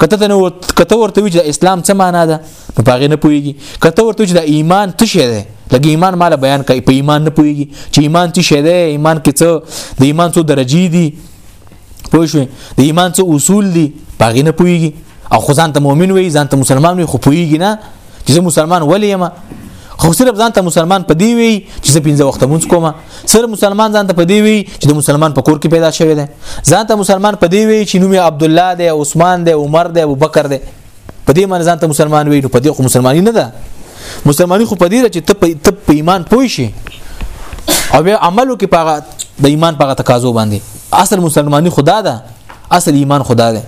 کته ته نو کته ورته وی چې اسلام څه معنا ده په پاغه نه پوهیږي کته ورته چې د ایمان څه شی ده لکه ایمان مال بیان کوي په ایمان نه پوهیږي چې ایمان څه شی ده ایمان کې څه د ایمان څو درجه دي پوه شو د ایمان څه اصول دي پاغې نه پويږي او خو ځان ته مؤمن وي ځان ته مسلمان وي خو پويږي نه چې مسلمان ولې یم خو صرف ځان ته مسلمان پدی وی چې زه پنځه وخت مونږ کوم صرف مسلمان ځان ته پدی وی چې د مسلمان په کور کې پیدا شوی دی ځان ته مسلمان پدی وی چې نوم عبد الله دی عثمان دی عمر دی ابوبکر دی په دې معنی ځان ته مسلمان وي نو په دې خو مسلمانۍ نه ده مسلمانۍ خو په دې چې ته په ایمان پوي شي او بیا عملو کې پاغه د ایمان پاغه تقاضو باندې اصل مسلمانۍ خدا ده اصل ایمان خدا ده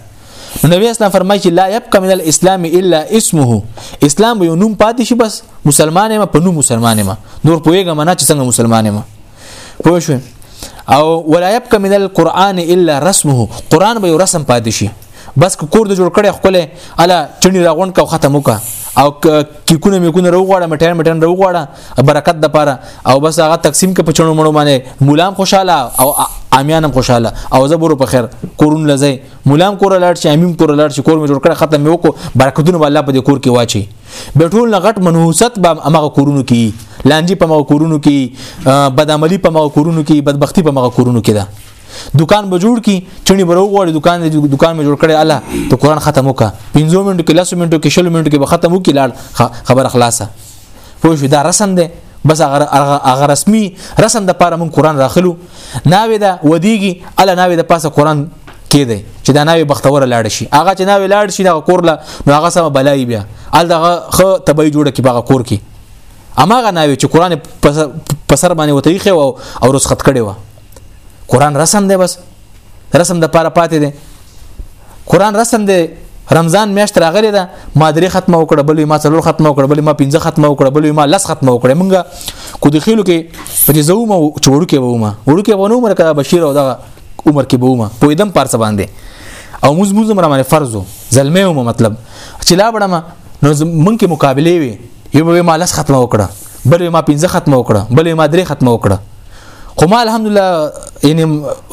نبی اسلام فرمایي چې لا يبقى من الاسلام الا اسمه اسلام یو نوم پاتې شي بس مسلمان ما په نوم مسلمان ما نور پويګه منا چې څنګه مسلمان ما پوه شو او ولا يبقى من القران الا رسمه قران به رسم پاتې شي بس کور د جوړ کړي خپل الا چني راغون کو ختم وکا او کیکونه میکونه روغواړه مټان مټان روغواړه برکت د پاره او بس هغه تقسیم کې پچړو مړو باندې مولام خوشاله او امیانم خوشاله او زبر په خیر کورون لځي مولام کور لاړ شي امیم کور لاړ شي کور مې جوړ کړ ختم یو کو برکتونه الله په دې کور کې واچي به ټول نه غټ منحوست به امغه کورونو کې لانجی په مغه کورونو کې بدعملی په مغه کورونو کې بدبختی په مغه کورونو کې ده دکان به جوړ کی چونی برو غوړي دکان دې دکان مې جوړ کړي الله ته قران ختم وکا 15 منټو کې 10 منټو کې 20 منټو کې به ختم وکي لاړ خبر خلاصه پوه شو دا رسم ده بس هغه رسمي رسم د پاره مون قران راخلو ناوې دا ودیږي اله ناوې د پاسه قران کې دی چې دا ناوې بختوره لاړ شي هغه چې ناوې لاړ شي دا کور لا نو هغه سم بلای بیا ال دغه خو تبي جوړه کې باغه کور کې اماغه ناوې چې قران په سر باندې وتیخه او او رسخت کړي و قران رسم دی بس رسم د پاره پاتې دی قران رسم دی رمضان میاشت راغلی ده ما درې ختمه وکړه بلې ما څلور ختمه وکړه بلې ما پنځه ختمه وکړه بلې ما لس ختمه وکړه مونږه کو د خېلو کې په دې زو ما چوړو کې وو ما وړو کې ونه عمر کا بشیر او دغه عمر کې وو ما په دم پارڅ باندې او موز موز مرمه فرضو زلمه مطلب چې لا بڑا ما نو مونږ کې مقابله وي یو به ما لس ختمه وکړه بل ما پنځه ختمه وکړه بل ما درې ختمه وکړه خو ما الحمدلله یعنی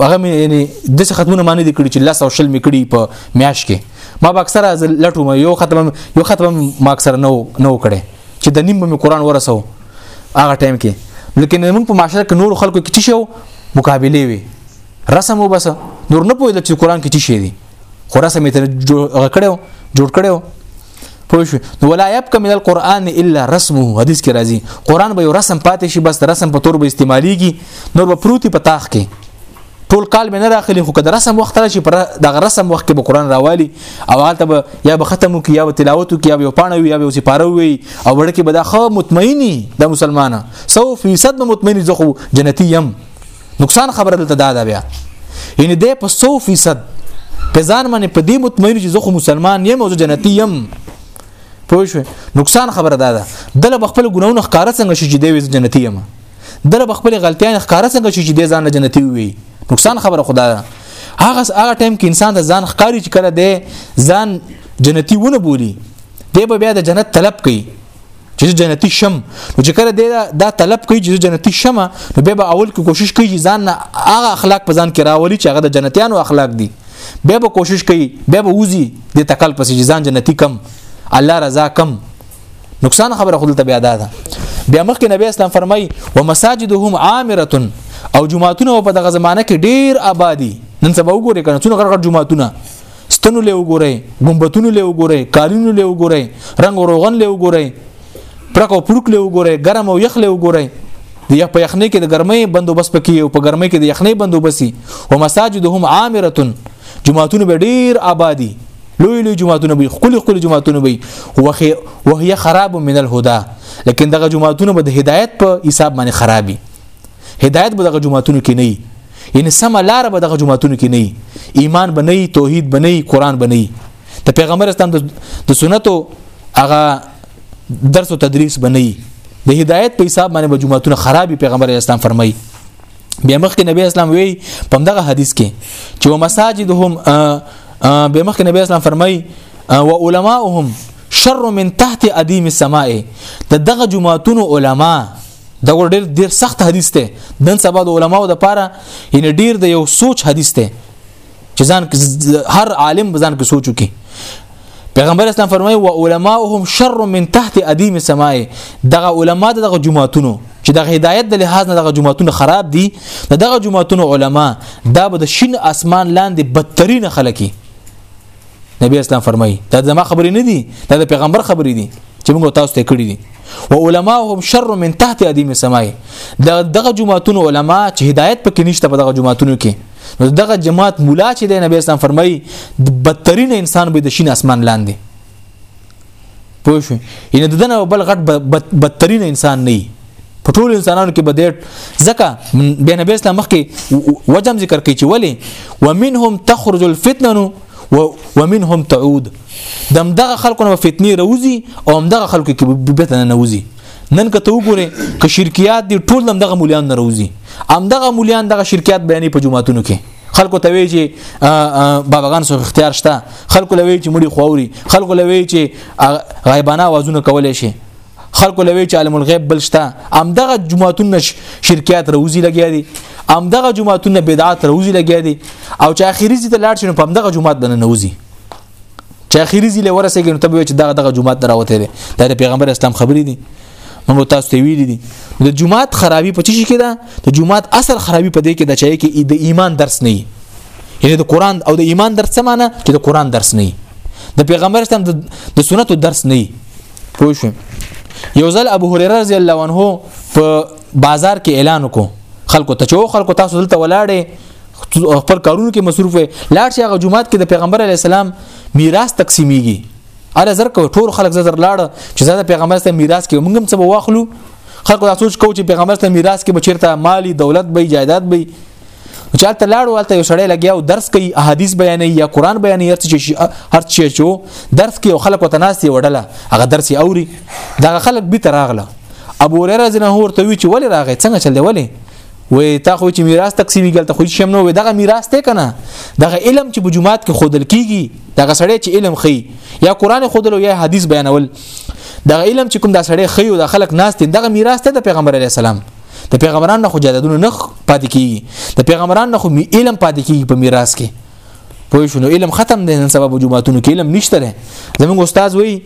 هغه مې یعنی د څه ختمونه معنی دي کړی چې لس او شل مې کړی په میاش کې ما به اکثره لټو ما یو ختم یو ختم ما اکثره نو نو کړي چې د نیم مې قران ورسو هغه ټایم کې لکه موږ په معاشره کې نور خلکو کې چې شو مقابله وي رسم وبس نور نه پوهیدل چې قران کې څه شي دي خو رسم ته جوړ کړو جوړ کړو پوه شو نو ولا يبقى من القران الا رسمه حدیث کې راځي قران به یو رسم پاتې شي بس رسم په تور به استعماليږي نور به پروتي په تاخ کې ټول کال به نه راخلي خو که د رسم وخت راشي پر د رسم وخت کې به قران راوالي او حالت به یا به ختمو کې یا به تلاوت کې یا به پاڼه وي یا به سپاره وي او ورکه به د خو مطمئني د مسلمانانو 100% مطمئني زه خو جنتی يم نقصان خبره دلته دا ده بیا یعنی د په 100% په ځان باندې په دې مطمئن چې زه خو مسلمان یم او زه جنتی یم پوه شو نقصان خبره ده ده دله بخپل ګناونه ښکارا څنګه شي چې دی وز جنتی یم دله بخپل غلطیان ښکارا څنګه شي چې دی ځان جنتی وي نقصان خبره خدا ده هغه هغه ټایم کې انسان د ځان ښکاری چې کړه دی ځان جنتی ونه بولی دی به بیا د جنت طلب کوي چې جنتی شم نو چې کله دا, دا طلب کوي چې جنتی شم نو به اول کې کوشش کوي ځان نه هغه اخلاق په ځان کې راولي چې هغه د جنتیانو اخلاق دي به به کوشش کوي به به وزي د تکل پسې ځان جنتی کم الله رضا کم نقصان خبره خود ته بیا ده بیا مخکې نبی اسلام فرمای و مساجدهم عامره او جمعهتون په دغه زمانه کې ډیر آبادی نن سبا وګورئ کنه څونه غرغر جمعهتون ستنو له وګورئ ګمبتونو له وګورئ کالونو له وګورئ رنگ او روغن له وګورئ پرک او پرک له وګورئ ګرم او یخ له وګورئ د یخ په یخنۍ کې د ګرمۍ بندوبست پکې او په ګرمۍ کې د یخنۍ بندوبسي او مساجدهم عامره جمعهتون به ډیر آبادی لوی لوی جمعهتون به خولي خولي جمعهتون به وخي وهي خراب من الهدى لکن دغه جمعهتون به د هدایت په حساب باندې خرابي هدایت به دغه جمعهتون کې نه یعنی سم لار به دغه جماعتونو کې نه ایمان به نه توحید به نه قران به نه د پیغمبر اسلام د سنتو هغه درس او تدریس به نه د هدایت په حساب باندې به جماعتونه خرابي پیغمبر اسلام فرمایي بیا مخکې نبی اسلام وی په دغه حدیث کې چې مساجدهم بیا مخکې نبی اسلام فرمایي او علماءهم شر من تحت ادیم السماء د دغه جماعتونو علما دا ور ډیر ډیر سخت حدیث دی نن سبا د علماو د پاره ان ډیر د یو سوچ حدیث دی چې ځان هر عالم ځان کې سوچو کې پیغمبر اسلام فرمایي و علماءهم شر من تحت ادیم السماء دغه علما دغه جمعهتونو چې دغه هدایت د لحاظ نه دغه جمعهتونو خراب دي دغه جمعهتونو علما دا به د شین اسمان لاندې بدترین خلک نبی اسلام فرمایي دا زما خبرې نه دي دا د پیغمبر خبرې دي چې موږ تاسو ته کړې دي او علماهم شر من تحت ادیم السماء دا دغه جماعتونو علما چې هدایت پکې نشته په دغه جماعتونو کې نو دغه جماعت مولا چې د نبی اسلام فرمایي بدترین انسان به د شین اسمان لاندې پوه شو ان د دنه بل غټ بدترین انسان نه په ټول انسانانو کې بدیټ ځکه بیا نبی اسلام مخکې وجم ذکر کوي چې ولی ومنهم تخرج الفتنه ومنهم تعود دم دغه خلکو نه فتنی روزي او هم دغه خلکو کې به فتنه نه وزي نن که ته وګوره که شرکیات دي ټول هم دغه مولیان نه روزي هم دغه مولیان دغه شرکیات بیانې په جمعاتونو کې خلکو ته وی چې باباګان سو اختیار شته خلکو لوي چې مړي خوري خلکو لوي چې غیبانه وازونه کولای شي خلکو لوي چې عالم الغیب بل شته امدغه جمعهتون شرکیات روزي لګیا دي امدغه جمعهتون بدعات روزي لګیا دي او چې اخیری زی ته لاړ شنو په امدغه جمعهت بنه نوزي چې اخیری ځله ورسېږي نو ته به چې دغه دغه جمعه دراوته دي د پیغمبر اسلام خبرې دي موږ تاسو ته ویلي دي د جمعات خرابي په چی کې ده د جمعات اصل خرابي په دې کې ده چې کې د ایمان درس نه یعنی د قران او د ایمان درس څه معنی چې د قران درس نه د پیغمبر اسلام د سنتو درس نه پوه شو یو ځل ابو هريره رضی الله عنه په بازار کې اعلان وکړو خلکو ته چې خلکو تاسو دلته ولاړې خپل کارونو کې مصروف وي لاړ شي هغه جمعات کې د پیغمبر علی السلام میراث تقسیمیږي اره زر کو ټول خلک زر لاړ چې زه د پیغمبر سره میراث کې موږ هم څه واخلو خلکو تاسو چې پیغمبر سره میراث کې بچیرته مالی دولت به جایداد به چې هلته لاړو هلته یو سړی لګیا او درس کوي احادیث بیانوي یا قران بیانوي هر څه شي هر څه شو درس کوي او خلک وته ناس دی وډله هغه درس اوري دا خلک به تراغله ابو هريره جنه ورته وی چې ولی راغی څنګه چل دی ولی وې تا خو چې میراث تقسیمي ګل ته خو شم نو دغه میراث ته کنه دغه علم چې په جمعات کې خودل کیږي دغه سړی چې علم خي یا قران خودل یا حدیث بیانول دغه علم چې کوم دا سړی خي او د خلک ناس دغه میراث ته د پیغمبر علی السلام د پیغمبران نه خو جدادونه نه پاتې کیږي د پیغمبران نه خو علم پاتې کیږي په میراث کې پوه شو نو علم ختم دی نن سبا په جمعاتونو کې علم نشته دی زموږ استاد وی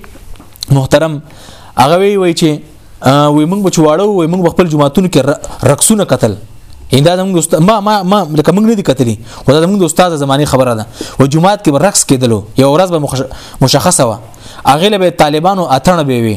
محترم هغه وی وی چې وی موږ بچواړو وی موږ خپل جمعاتونو کې رقصونه قتل اندا زموږ دوست ما ما ما لکه موږ نه دي کتلی خو دا زموږ استاد زماني خبره ده و جمعات کې رقص کېدلو یو ورځ به مشخصه و اغه له طالبانو اتنه به وي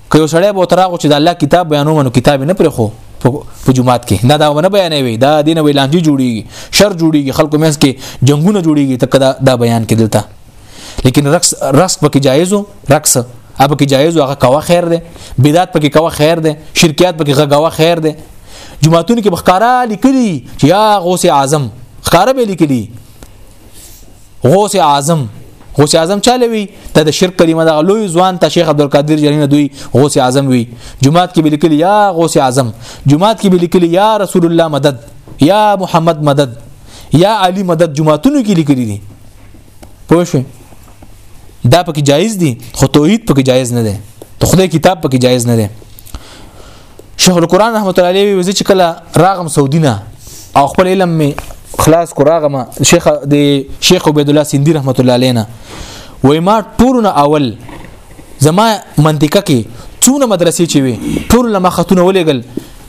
که یو سړی به تراغو چې د الله کتاب بیانوم نو کتاب نه پرې خو په جمعات کې دا دا ونه بیانې وي دا دین وی لانجه جوړیږي شر جوړیږي خلکو مینس کې جنگونه جوړیږي ته دا, دا بیان کې دلته لیکن رقص رقص پکې جایزو رقص اب کې جایزو هغه کوا خیر دی بدعت پکې کوا خیر دی شرکیات پکې غغوا خیر دی جمعاتون کې بخکارا لیکلي چې یا غوث اعظم خکارا به لیکلي غوث اعظم غوث اعظم چاله وی ته د شرک کلمه د لوی ځوان ته شیخ عبدالقادر جنین دوی غوث اعظم وی جمعات کې بلیکل یا غوث اعظم جمعات کې بلیکل یا رسول الله مدد یا محمد مدد یا علی مدد جمعاتونو کې لیکلي دي پوه شئ دا پکې جایز دي خو توحید پکې جایز نه ده ته خدای کتاب پکې جایز نه ده شیخ القرآن رحمت الله علیه وی چې کله راغم سعودي نه او خپل علم می خلاص کو راغم شیخ د شیخ عبد الله سیندی رحمت الله علیه نه وای ما ټولونه اول زما منطقه کې څونه مدرسې چې وي ټول لمه خاتونه ولېګل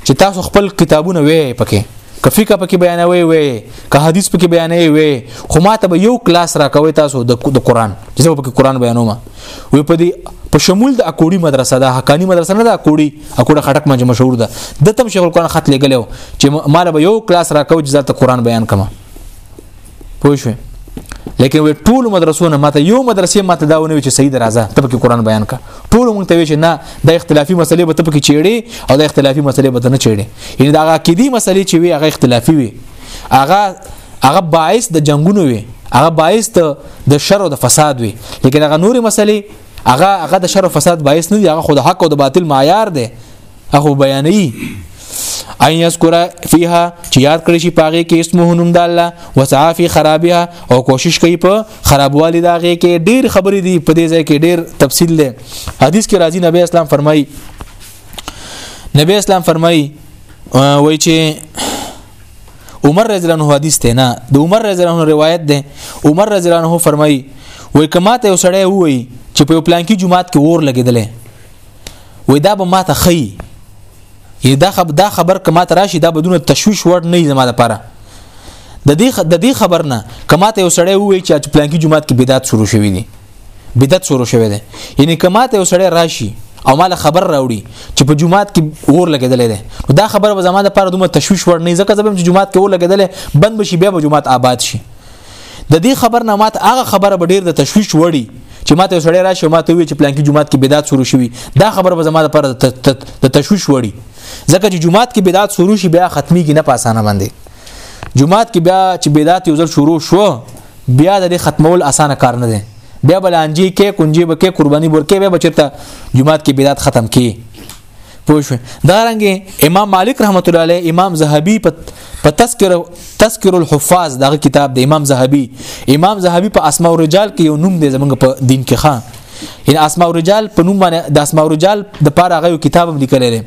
چې تاسو خپل کتابونه وې پکې که فقہ پکې بیانوي وي که حدیث پکې بیانوي وي خو ما ته یو کلاس راکوي تاسو د قرآن چې په قرآن بیانوم وی په دې په شمول د اکوړی مدرسه ده حقانی مدرسه نه ده اکوړی اکوړه خټک مجه مشهور ده د تم شیخ القرآن خط لګلو چې مال به یو کلاس راکو چې ځلته قرآن بیان کما پوه شو لیکن وی ټول مدرسو نه ماته یو مدرسې ماته دا ونه چې سید راځه ته پکې قرآن بیان کا ټول مونږ ته وی چې نه د اختلافي مسلې به ته پکې چیړې او د اختلافي مسلې به ته نه چیړې یعنی دا هغه کېدی مسلې چې وی هغه اختلافي وي هغه هغه باعث د جنگونو وي هغه باعث ته د شر او د فساد وي لیکن هغه نوري مسلې هغه هغه د شر او فساد باعث نه دی هغه خود حق او د باطل معیار دی هغه بیانې ان یذکر فیها چې یاد کړی شي پاغه کې اسمه نوم د الله وسعا فی خرابها او کوشش کوي په خرابوالي دا غي کې ډیر خبرې دي په دې ځای کې ډیر تفصیل دی حدیث کې راځي نبی اسلام فرمایي نبی اسلام فرمایي وای چې عمر رضی الله عنه حدیث ته نه د عمر رضی الله عنه روایت ده عمر رضی الله عنه فرمایي وای کما ته وسړی وای چې په پلان کې جمعات کې اور لګیدلې وای دا به ماته خي یی دا خب دا خبر کما ته راشي دا بدون تشويش ور نه زما لپاره د دې د دې خبر نه کما ته وسړی وای چې پلان کې جمعات کې بدعت شروع شوې دي بدعت شروع شوی دی یعنی کما ته وسړی راشي او مال خبر راوړي چې په جمعات کې اور لګیدل دي دا خبره به زموږ لپاره دومره تشويش ور نه ځکه زبم چې جمعات کې اور لګیدل بند بشي بیا به جمعات آباد شي د دې خبر نه مات هغه خبره به ډیر د تشويش وړي چې ماته سړی راشي ماته وی چې پلان کې جمعات کې بدعت شروع شوی دا خبره به زموږ لپاره د تشويش وړي ځکه چې جمعات کې بدعت شروع شي بیا ختمي کې نه پاسانه باندې جمعات کې بیا چې بدعت یو ځل شروع شو بیا د ختمول اسانه کار نه دی بیا بلانجی کې کنجي به کې قرباني ورکه به بچته جمعات کې بدعت ختم کی پوه شو دا رنګ امام مالک رحمت الله علیه امام زهبي په تذکر تذکر الحفاظ دغه کتاب د امام زهبي امام زهبي په اسماء الرجال کې یو نوم دی زمونږ په دین کې خان ان اسماء الرجال په نوم باندې د اسماء الرجال د پاره غو کتاب هم لیکل لري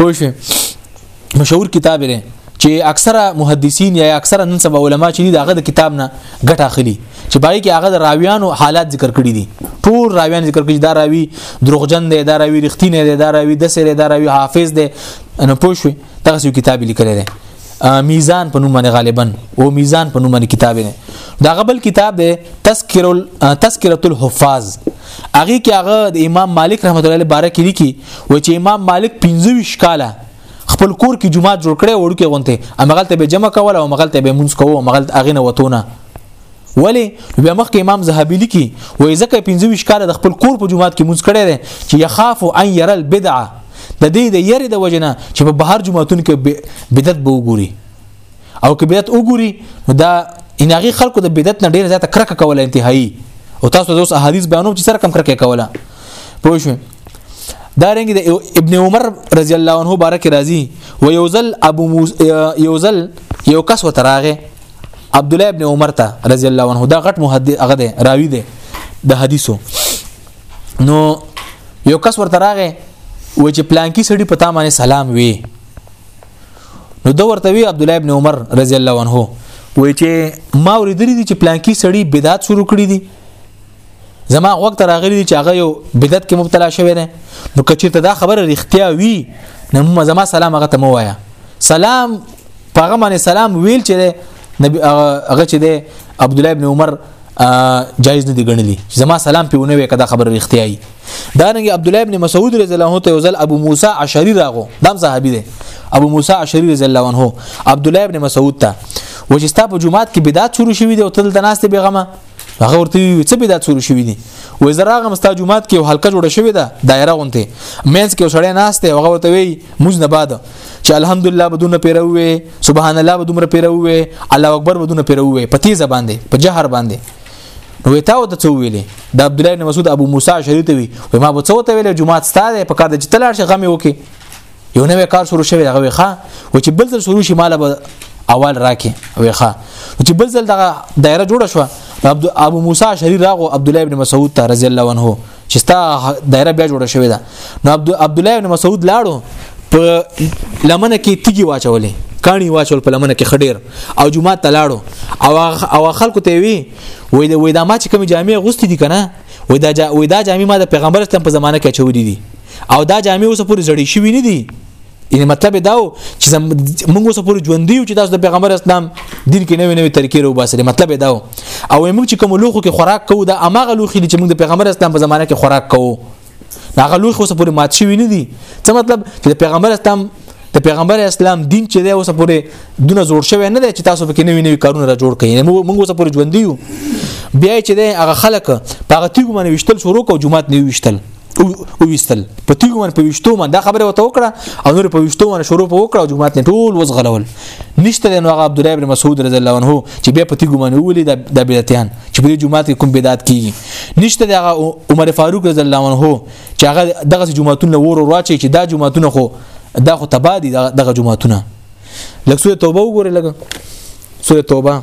پوه شو مشهور کتاب دی چې اکثره محدثین یا اکثره نن سبا علما چې دغه د کتاب نه ګټه اخلي چې باقي کې هغه د راویانو حالات ذکر کړی دي ټول راویان ذکر کړي دا راوی دروغجن دی دا راوی رښتینی دی دا راوی د سره دا راوی حافظ دی نو پوښوي دغه یو کتاب لیکل دی میزان په نوم باندې غالبا او میزان په نوم باندې کتاب دی دا غبل کتاب دی تذکر تذکرۃ الحفاظ هغه کې هغه د امام مالک رحمت الله علیه بارک لیکي و چې امام مالک 25 کاله خپل کور کې جمعه جوړ کړي وړکه غونته امغلته به جمع کوله او مغلته به مونږ کوو مغلت اغینه وتونه ولی بیا مخکې امام زهبی لیکي وای ځکه 25 کال د خپل کور په جمعات کې مونږ کړي دي چې يخاف ان ير البدعه د دې د یری د وجنه چې په بهر جمعاتون کې بدعت به وګوري او کې بدعت وګوري دا انغه خلکو د بدعت نه ډیر زیاته کرکه کوله انتهایی او تاسو د اوس احادیث بیانوم چې سره کم کرکه کوله پوه شئ دا رنګ د ابن عمر رضی الله عنه بارک راضی و یوزل ابو موس یوزل یو کس وتراغه عبد الله ابن عمر ته رضی الله عنه دا غټ محدث هغه دی راوی دی د حدیثو نو یو کس ورته راغی و چې پلانکی سړی پتا باندې سلام وی نو دا ورته وی عبد الله ابن عمر رضی الله عنه وی چې ما ورېدلی دي چې پلانکی سړی بدعت شروع کړی دي زما غوږ ته راغلی دي چې هغه یو بدعت کې مبتلا شوی دی نو کچیر ته دا خبره رښتیا وي نو زما سلام هغه ته مو وایا سلام هغه باندې سلام ویل چې نبی هغه چې دی عبد الله ابن عمر جایز نه دی ګڼلی زما سلام په ونه وکړه خبره رښتیا وي دا نګي عبد الله ابن مسعود رضی الله عنه ته یوزل ابو موسی عشری راغو دام صحابي دی ابو موسی عشری رضی الله عنه عبد الله ابن مسعود ته وجستا په جمعات کې بدعت شروع شوې دي او تل تناست بیغمه هغه ورته وی څه بدعت شروع شوی دي وې زراغه مستا جمعات کې حلقه جوړه شوې ده دایره غونته مینس کې وسړی ناشته هغه ورته وی موږ نه باد چې الحمدلله بدون پیروي سبحان الله بدون پیروي الله اکبر بدون پیروي په تیزه باندې په جهر باندې نو تا وته څو ویلې د عبد الله بن مسعود ابو موسی شریته وی ما به څو ته ویلې جمعات ستاره په کار د چتلار شي غمي وکي یو نوې کار شروع شوی هغه ویخه و چې بل ځل شروع شي مال به اول راکې ویخه چې بل ځل دغه دایره جوړه شو عبد ابو موسی شری راغو عبد الله ابن مسعود ته رضی الله عنه چې ستا دایره بیا جوړه شوې ده نو عبد عبد الله ابن مسعود لاړو په لمنه کې تیږي واچولې کانی واچول په لمنه کې خډیر او جمعه تلاړو او او خلکو ته وی وې د وې د ما چې کوم جامع غوستې دي کنه وې دا وې دا جامع ما د پیغمبر اسلام په زمانه کې چولې دي او دا جامع اوس پورې زړې شوی نه دي یعنی مطلب دا و چې موږ اوس پورې ژوند یو چې تاسو د پیغمبر اسلام دین کې نوې نوې طریقې رو باسي مطلب دا و او موږ چې کوم لوخو کې خوراک کوو دا اماغه لوخي چې موږ د پیغمبر اسلام په زمانه کې خوراک کوو هغه لوخي اوس پورې مات شوی نه دي څه مطلب چې د پیغمبر اسلام د پیغمبر اسلام دین چې دی اوسه پورې دونه جوړ شوی نه دی چې تاسو پکې نوی نوی کارونه را جوړ کړئ موږ اوسه پورې ژوند یو بیا چې دی هغه خلک په هغه تیګو باندې وشتل شروع کو جمعات نه وشتل او وشتل په تیګو باندې په وشتو باندې دا خبره وته وکړه او نور په وشتو باندې شروع په وکړه جمعات نه ټول وزغلول نشته نو هغه عبد الله ابن مسعود رضی الله عنه چې بیا په تیګو باندې ولې د بدعتيان چې په جمعات کې کوم بدعت کیږي نشته هغه عمر فاروق رضی الله عنه چې هغه دغه جمعهتون ور ور واچي چې دا جمعهتون خو دا خو تبا دي دغه جمعهتون لکه سوره توبه وګوره لګه سوره توبه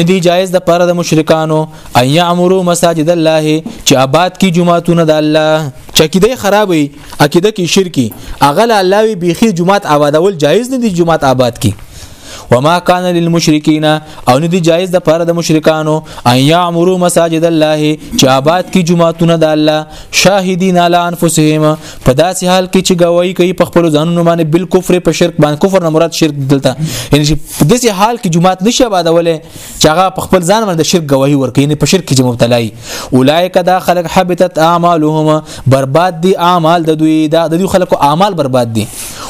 ندی جایز د پاره د مشرکانو ان یعمرو مساجد الله چې آباد کی جمعهتون د الله چکیده خرابې عقیده کې شرکی اغل الله وی بیخي جمعات آبادول جایز ندی جمعات آباد کی وما كان للمشركين او ندي جایز د پاره د مشرکانو ان يعمروا مساجد الله چې آباد کی جمعهتون د الله شاهدین علی انفسهم په داسې حال کې چې گواہی کوي په خپل ځانونو باندې بل کفر په شرک باندې کفر نه مراد شرک دلته یعنی چې په داسې حال کې جماعت نشي آبادولې چې هغه په خپل ځان باندې شرک گواہی ورکړي یعنی په شرک کې مبتلا وي اولایک دا خلق حبتت اعمالهم برباد دي اعمال د دوی دا د دوی خلکو اعمال برباد دي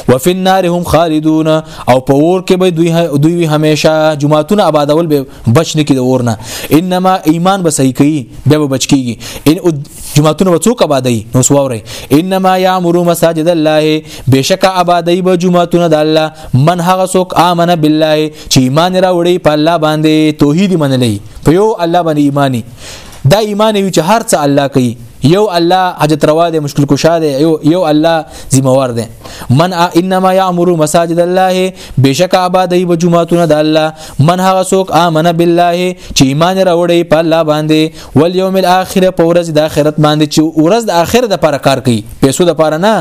وفي النار هم خالدون او په اور کې به دوی دوی همیشه جماعتونه آبادول به بچ نه کی د اور نه انما ایمان به صحیح کوي بیا به بچ کیږي ان جمعتون و څوک آبادی نو سووري انما یامر مساجد الله بشک آبادی به جمعتون د الله من هغه څوک امن بالله چې ایمان راوړي په الله باندې توحید منلې په یو الله باندې ایمانی دا ایمان وی چې هر څه الله کوي یو الله حاجت روا دی مشکل کشا دی یو یو الله ذمہوار دی من انما یامر مساجد الله بشک آبادی به جمعتون د الله من هغه څوک امن بالله چې ایمان راوړي په الله باندې ول یوم الاخر په ورځ د آخرت باندې چې ورځ د آخر د پر کار کوي پیسو د پر نه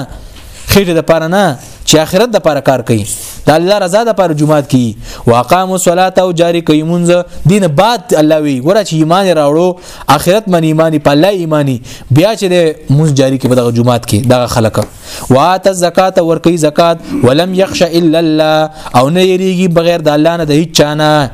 خېټه د پر نه چې آخرت د پر کار کوي د الله رضا د پر جمعات کوي واقام الصلاه او جاری کوي مونږ دین بعد الله وی ګوره چې ایمان راوړو آخرت من ایمانی په الله ایمانی بیا چې د مونږ جاری کې په دغه جمعات کې دغه خلک وات الزکات ورکی زکات ولم يخش الا الله او نه یریږي بغیر د الله نه د هیڅ چانه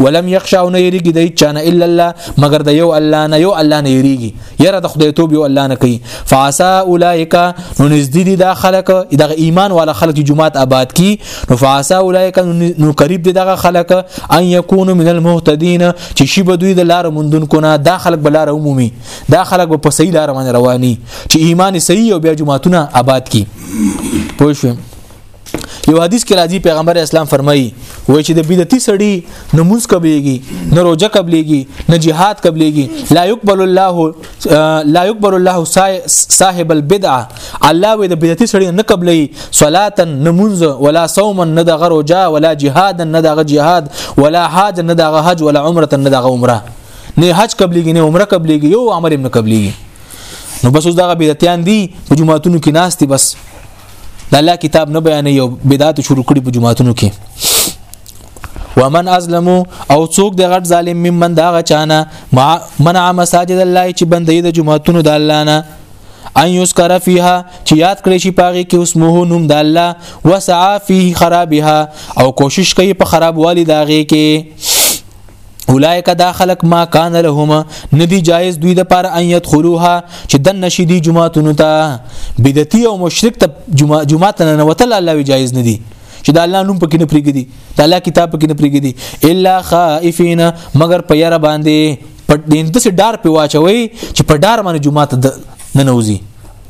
ولم يخش او نه یریږي د هیڅ چانه الا الله مگر د یو الله نه یو الله نه یریږي یره د خدای توب یو الله نه کوي فعسا اولئک نو نزدې دي دا خلک دغه ایمان والا خلک جمعات آباد کی نو فعسا اولئک نو قریب دي دغه خلک ان یکونو من المهتدین چې شی بدوی د لار مندون کو نه دا خلک بلاره عمومي دا خلک به په صحیح لار باندې رواني چې ایمان صحیح او بیا جماعتونه آباد کی پوه شو یو حدیث کې راځي پیغمبر اسلام فرمایي وای چې د بدعتي سړی نه مونږ قبليږي نه روزه قبليږي نه jihad قبليږي لا يقبل الله لا يقبل الله صاحب البدعه الله وي د بدعتي سړی نه قبلي صلاه نه مونږ ولا صوم نه د غروجا ولا jihad نه د jihad ولا حاج نه د حج ولا عمره نه د عمره نه حج قبليږي نه عمره قبليږي یو عمل هم نه قبليږي نو بس اوس دغه بدعتيان دي په جمعاتونو کې ناشتي بس د الله کتاب نه بیان یو بدعت شروع کړي په جمعاتونو کې ومن ازلم او څوک د غټ ظالم ممن دا غچانا منع مساجد الله چې بندې د جمعاتونو د الله نه ان یذکر فیها چې یاد کړی شي پاغي کې اسمه نوم د الله وسعا فی خرابها او کوشش کوي په خرابوالي داغه کې اولائک دا خلق ما کان لهما ندی جایز دوی د پاره ان يدخلوها چې د نشیدی جمعهتون ته بدعتي او مشرک ته جمعه جمعه ته نه وتل الله وی جایز ندی چې د الله نوم پکې نه پریږدي د الله کتاب پکې نه پریږدي الا خائفین مگر په یره باندې په دین د ډار په واچوي چې په ډار باندې جمعه ته نه نوځي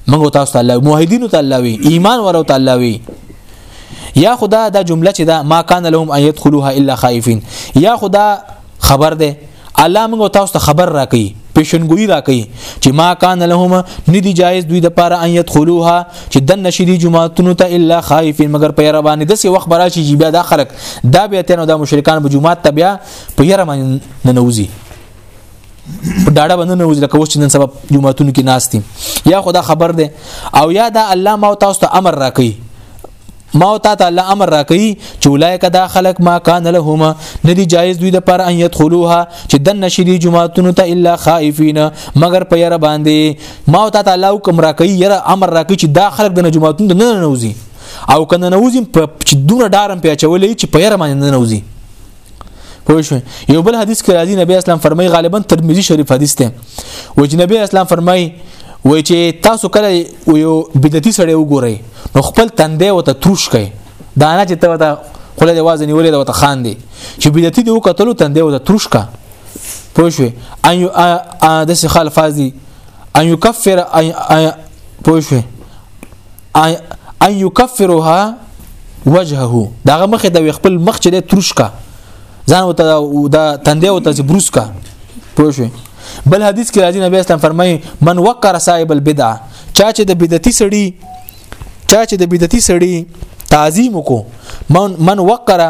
موږ تاسو ته الله موحدین ته الله وی ایمان ورو ته الله وی یا خدا دا جمله چې دا ما کان لهم ان يدخلوها الا خائفين یا خدا خبر ده الله موږ تاسو ته خبر راکړي پیشنګوئی راکړي چې ما کان لهم ندي جایز دوی د پاره ان يدخلوها چې د نشدي جمعهتون ته الا خائفين مگر په یره باندې د سی وخت براشي چې بیا د خلک دا بیا تنه د مشرکان په جمعه ته بیا په یره باندې ننوزي په ډاډه باندې نه وځي لکه اوس چې نن سبب جمعهتون کې ناس دي یا خدا خبر ده او یا دا الله ما تاسو ته امر راکړي ما او تاسو الله امر راکړي چې ولایک دا خلق ما کان لهما ندي جایز دوی د پر ان يدخلوها چې د نشری جمعهتون ته الا خائفین مگر په ير باندې ما او تاسو الله حکم راکړي ير امر راکړي چې دا خلق د جمعهتون نه نوځي او کنه نوځي په چې دونه ډارم پیچولې چې په ير باندې نوځي پوه شو یو بل حدیث کې راځي نبی اسلام فرمایي غالبا ترمذی شریف حدیث ته و چې نبی اسلام فرمایي وای چې تاسو کله یو بدعتي سړی وګورئ نو خپل تندې وته تروش کړئ دا نه چې ته وته خپل د واز نیولې دا وته خان دی چې بدعتي دی وکتلو تندې وته تروش کا پوه شو ان یو د سخال فازي ان یکفر پوه شو ان يكفرها وجهه داغه مخ د خپل مخ چې د ترش کا ځان او د تندې او ته بروس کا پوه شئ بل حدیث کې راځي نبی اسلام فرمایي من وقر صاحب البدع چا چې د بدعتي سړي چا چې د بدعتي سړي تعظیم کو من من وقر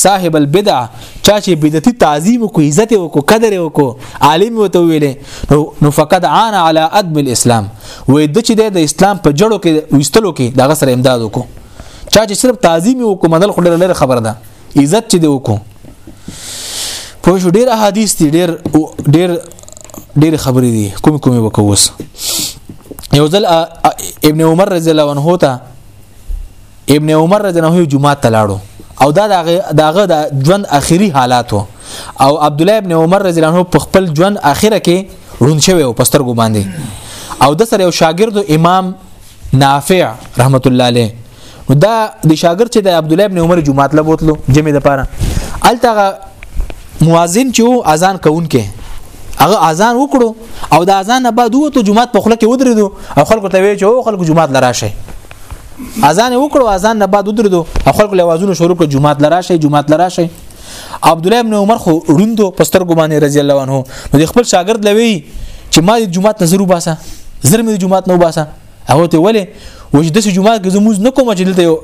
صاحب البدع چا چې بدعتي تعظیم کو عزت وکړو قدر وکړو عالم وته ویلې نو فقد عان علی ادب الاسلام وې د چې د اسلام په جړو کې وستلو کې دغه سره امداد وکړو چا چې صرف تعظیم وکړو منل خو ډېر لري خبره ده عزت چې دی وکړو په شو ډېر حدیث دي ډېر ډېر ډېر خبرې دي کوم کومې وکوس یو ځل ابن عمر رضی الله عنه ته ابن عمر رضی الله عنه جمعه ته لاړو او دا دغه دغه د ژوند اخیری حالات وو او عبد الله ابن عمر رضی الله عنه په خپل ژوند اخیره کې رون شوی او پستر ګو باندې او د سره یو شاګرد امام نافع رحمت الله علیه نو دا د شاګرد چې د عبد الله ابن عمر جمعه ته بوتلو جمعې د پاره التغه مؤذن چې اذان کوونکې هغه اذان وکړو او د اذان نه بعد وته جمعه په خله کې ودرېدو او خلکو ته وی چې او خلکو جمعه لراشه اذان وکړو اذان نه بعد ودردو خلکو له وازونو شروع کړ جمعه لرا شي جمعه لرا شي عبد الله ابن عمر خو روندو پستر ګمانه رضی الله عنه د خپل شاګرد لوي چې ما د جمعه نظر وباسه زر مې د جمعه نه وباسه هغه ته ولې وجدسه جمعه کې زموږ نه کوم چې دلته یو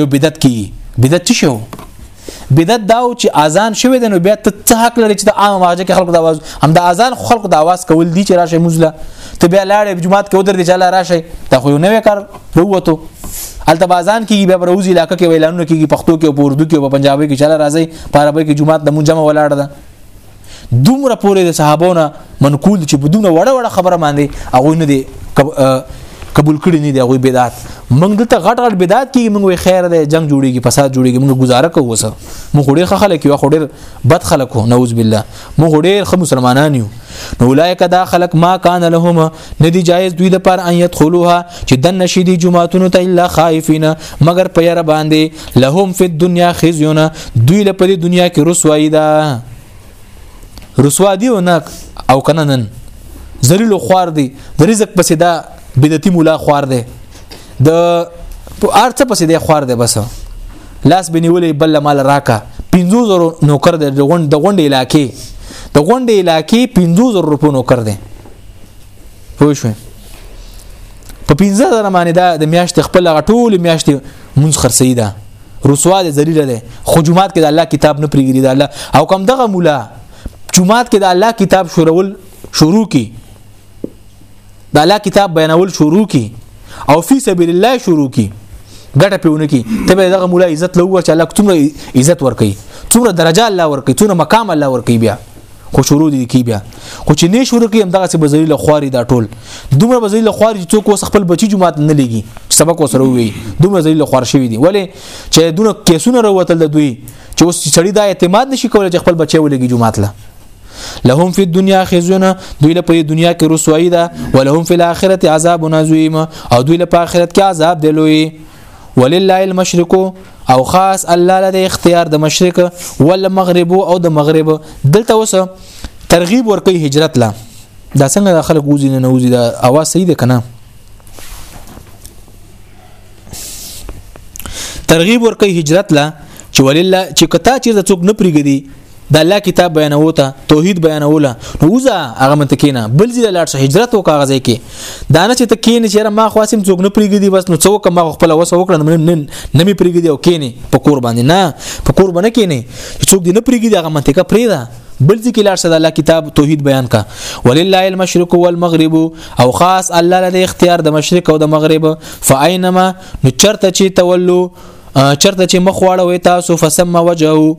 یو بدعت کی بدعت شو بدعت دا و چې اذان شوی دی نو بیا ته څه حق لري چې د عام واجه کې خلکو د आवाज هم د اذان خلکو د आवाज کول دي چې راشه مزله ته بیا لاړې جمعات کې ودر دي چې الله راشه دا خو یو نوې کار وروته الته بازان کې بیا بروزي علاقې کې ویلانو کې پښتو کې او اردو کې او پنجابي کې چې الله راځي په عربي کې جمعات د مونږه ولاړ ده دومره پورې د صحابو نه منقول چې بدون وړه وړه خبره باندې هغه نه دی قبول کړی نه دی هغه بدعت موږ دلته غټ غټ بدعت کیږي موږ خیر دی جنگ جوړیږي فساد جوړیږي موږ گزاره کوو وسه موږ ډیر خلک یو خو ډیر بد خلک نعوذ بالله موږ ډیر خ مسلمانان یو نو اولایک دا خلک ما کان لهم ندی جایز دوی د پر ان يدخلوها چې د نشي دي جمعهتون ته الا خائفین مگر په ير باندې لهم فی الدنيا خزيون دوی له په دنیا کې رسوایی ده رسوا دی او نه او کنه نن ذلیل خوار دی د رزق پسې دا بدعتي مولا خوار دی د ارڅ پسې دی خوار دی بس لاس بنیولې بل مال راکا 50000 نوکر د غونډ د غونډ علاقې د غونډ علاقې 50000 روپو نوکر دی پوه شو په 15000 باندې دا د میاشت خپل غټول میاشت مونږ خرڅی ده رسوا ده ذلیل ده خو جمعات کې د الله کتاب نه پریګری ده الله او کم دغه مولا جمعات کې د الله کتاب شروول شروع کی د الله کتاب بیانول شروع کی او فی سبیل الله شروع کی ګټه پیونه کی ته به دغه مولا عزت لوګ چې الله کومه عزت ورکي څومره درجه الله ورکي څومره مقام الله ورکي بیا خو شروع دي کی بیا خو چې نه شروع کیم دغه څه بزری له خواري دا ټول دومره بزری له خواري چې څوک اوس خپل بچی جماعت نه لګي سبق وسره وي دومره بزری له خوار شوی دي ولی چې دونه کیسونه وروتل د دوی چې اوس سړی دا اعتماد نشي کولای چې خپل بچی ولګي جماعت له لهم فی الدنیا خزونه دوی له په دنیا کې رسوایی ده ولهم فی الاخرته عذاب عظیم او دوی له په آخرت کې عذاب دی لوی ولله المشرق او خاص الله لده اختیار د مشرق ول مغرب او د مغرب دلته اوس ترغیب ورکي هجرت لا دا څنګه خلک وزي نه وزي دا اواز صحیح ده کنه ترغیب ورکي هجرت لا چې ولله چې کتا چې څوک نه پریګدي د الله کتاب بیانوو ته توحید بیانوله نو وزه هغه متکینه بل ځله لاړ شه هجرت او کاغذ کې دانه چې ته کینې چې ما خاصم څوک نه پریږدي بس نو څوک ما خپل وسه وکړم نن نه می پریږدي او کینې په کور باندې نه په کور باندې کینې څوک دې نه پریږدي هغه متکه پریدا بل ځکه لار صد الله کتاب توحید بیان کا ولله المشرق والمغرب او خاص الله لدی اختیار د مشرق او د مغرب فاینما نو چرته چې تولو چرته چې مخ واړوي تاسو فسم وجهو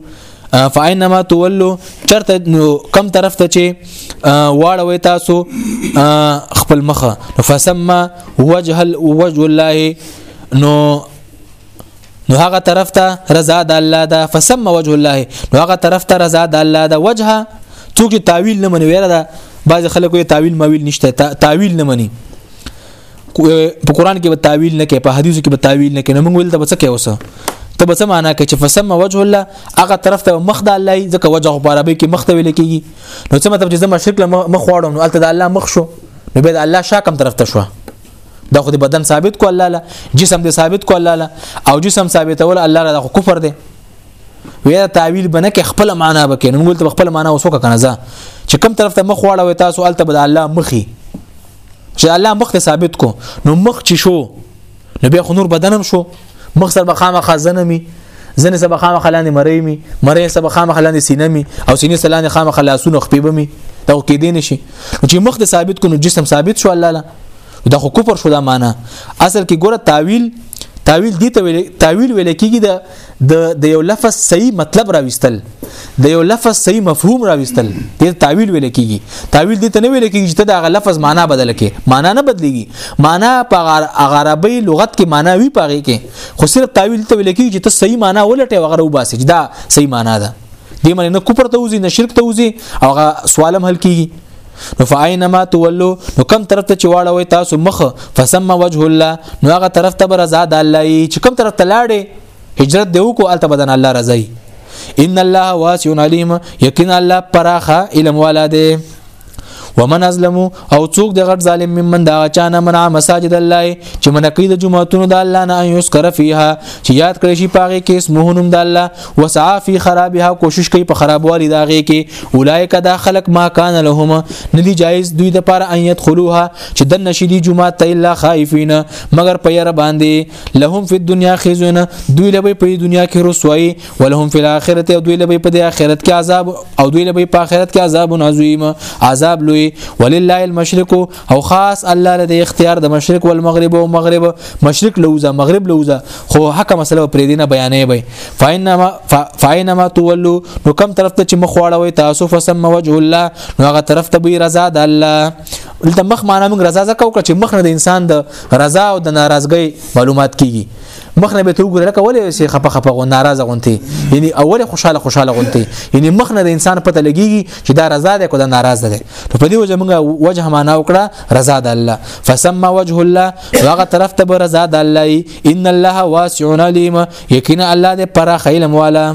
فاینما تولو چرته کم طرف ته چې واړوي تاسو خپل مخه فسما وجه وجه الله نو نو هغه طرف ته رضا د الله ده فسما وجه الله نو هغه طرف ته رضا د الله ده وجه څوک تعویل نه مني ویره ده بعض خلکو تعویل مویل نشته تعویل نه مني په قران کې به تعویل نه کوي په حدیثو کې به تعویل نه کوي موږ ول ته بچ کې اوسه ته بچ معنا کوي چې فسم وجه الله هغه طرف ته مخ د الله ځکه وجه په عربي کې مخ ته ویل کېږي نو څه مطلب چې زما شرک له مخ واړم نو الته د الله مخ شو نو به د الله شاکم طرف ته شو دا خو د بدن ثابت کو الله لا جسم دې ثابت کو الله لا او جسم ثابتول الله لا خو کفر دی ویا تعویل بنه کې خپل معنا بکې نو موږ ته خپل معنا وسوکه کنه ځه چې کم طرف ته مخ واړوي تاسو الته به الله مخي چې الله مخ ته ثابت کو نو مخ چې شو نو بیا خو نور بدنم شو مخ سره بخامه خزنه می زنه سبا خامه خلاندې مری می مری سبا خامه خلاندې سینه می او سینې سلاندې خامه خلاصونه خپېبه می دا کې دین شي چې مخ ته ثابت کو نو جسم ثابت شو الله لا دا خو کفر شو دا معنا اصل کې ګوره تعویل تعویل دي ته ویل تعویل ویل کېږي د د د یو لفظ صحیح مطلب راوستل د یو لفظ صحیح مفهوم راوستل دې تعویل ویل کیږي تعویل دې ته نه ویل کیږي چې ته دا لفظ معنا بدل کې معنا نه بدليږي معنا په عربی لغت کې معنا وی پاره کې خو صرف تعویل ته ویل کیږي چې ته صحیح معنا ولټه وغره وباسي دا صحیح معنا ده دې معنی نه کوپر ته وزي نه شرک ته وزي او سوالم حل کیږي نو فاینما تولو نو کم طرف ته چواړوي تاسو مخ فسم وجه الله نو هغه طرف ته رضا د الله چې کم طرف ته لاړې هجرت دی وکړو الته بدن الله رضای ان الله واسع علیم یقینا الله پراخه علم والا دی ومن ازلم او څوک د غټ ظالم ممن دا چانه منع مساجد الله چې منقید جمعتون د الله نه یذكر فیها چې یاد کړی شي پاغه کې اسمه نوم د الله وسعا فی خرابها کوشش کوي په خرابوالي داغه کې اولایک دا خلق ما کان لهما ندی جایز دوی د پاره ان يدخلوها چې د نشیدی جمعه ته الا خائفین مگر په ير باندې لهم فی الدنیا خزون دوی لبه په دنیا کې رسوایی ولهم فی الاخرته او دوی لبه په آخرت کې عذاب او دوی لبه په آخرت کې عذاب عظیم عذاب لوی ولله المشرق او خاص الله له اختیار د مشرق او المغرب او مغرب مشرق لوزه مغرب لوزه خو حق مسله پر دینه بیانې وي فینما فینما تولو نو کم طرف ته چې مخواړوي تاسو فسم وجه الله نو هغه طرف ته به رضا د الله دلته مخ معنا موږ رضا زکه وکړه چې مخ نه د انسان د رضا او د ناراضګۍ معلومات کیږي مخ نه به ته وګوره لکه ولې سي خپه خپه غو ناراضه غونتي یعنی اول خوشاله خوشاله غونتي یعنی مخ نه د انسان پته لګيږي چې دا رضا ده کو دا ناراضه ده نو په دې وجه موږ وجه معنا وکړه رضا ده الله فسمى وجه الله هغه طرف ته رضا ده الله ان الله واسع علیم یقینا الله دې پر خیلم والا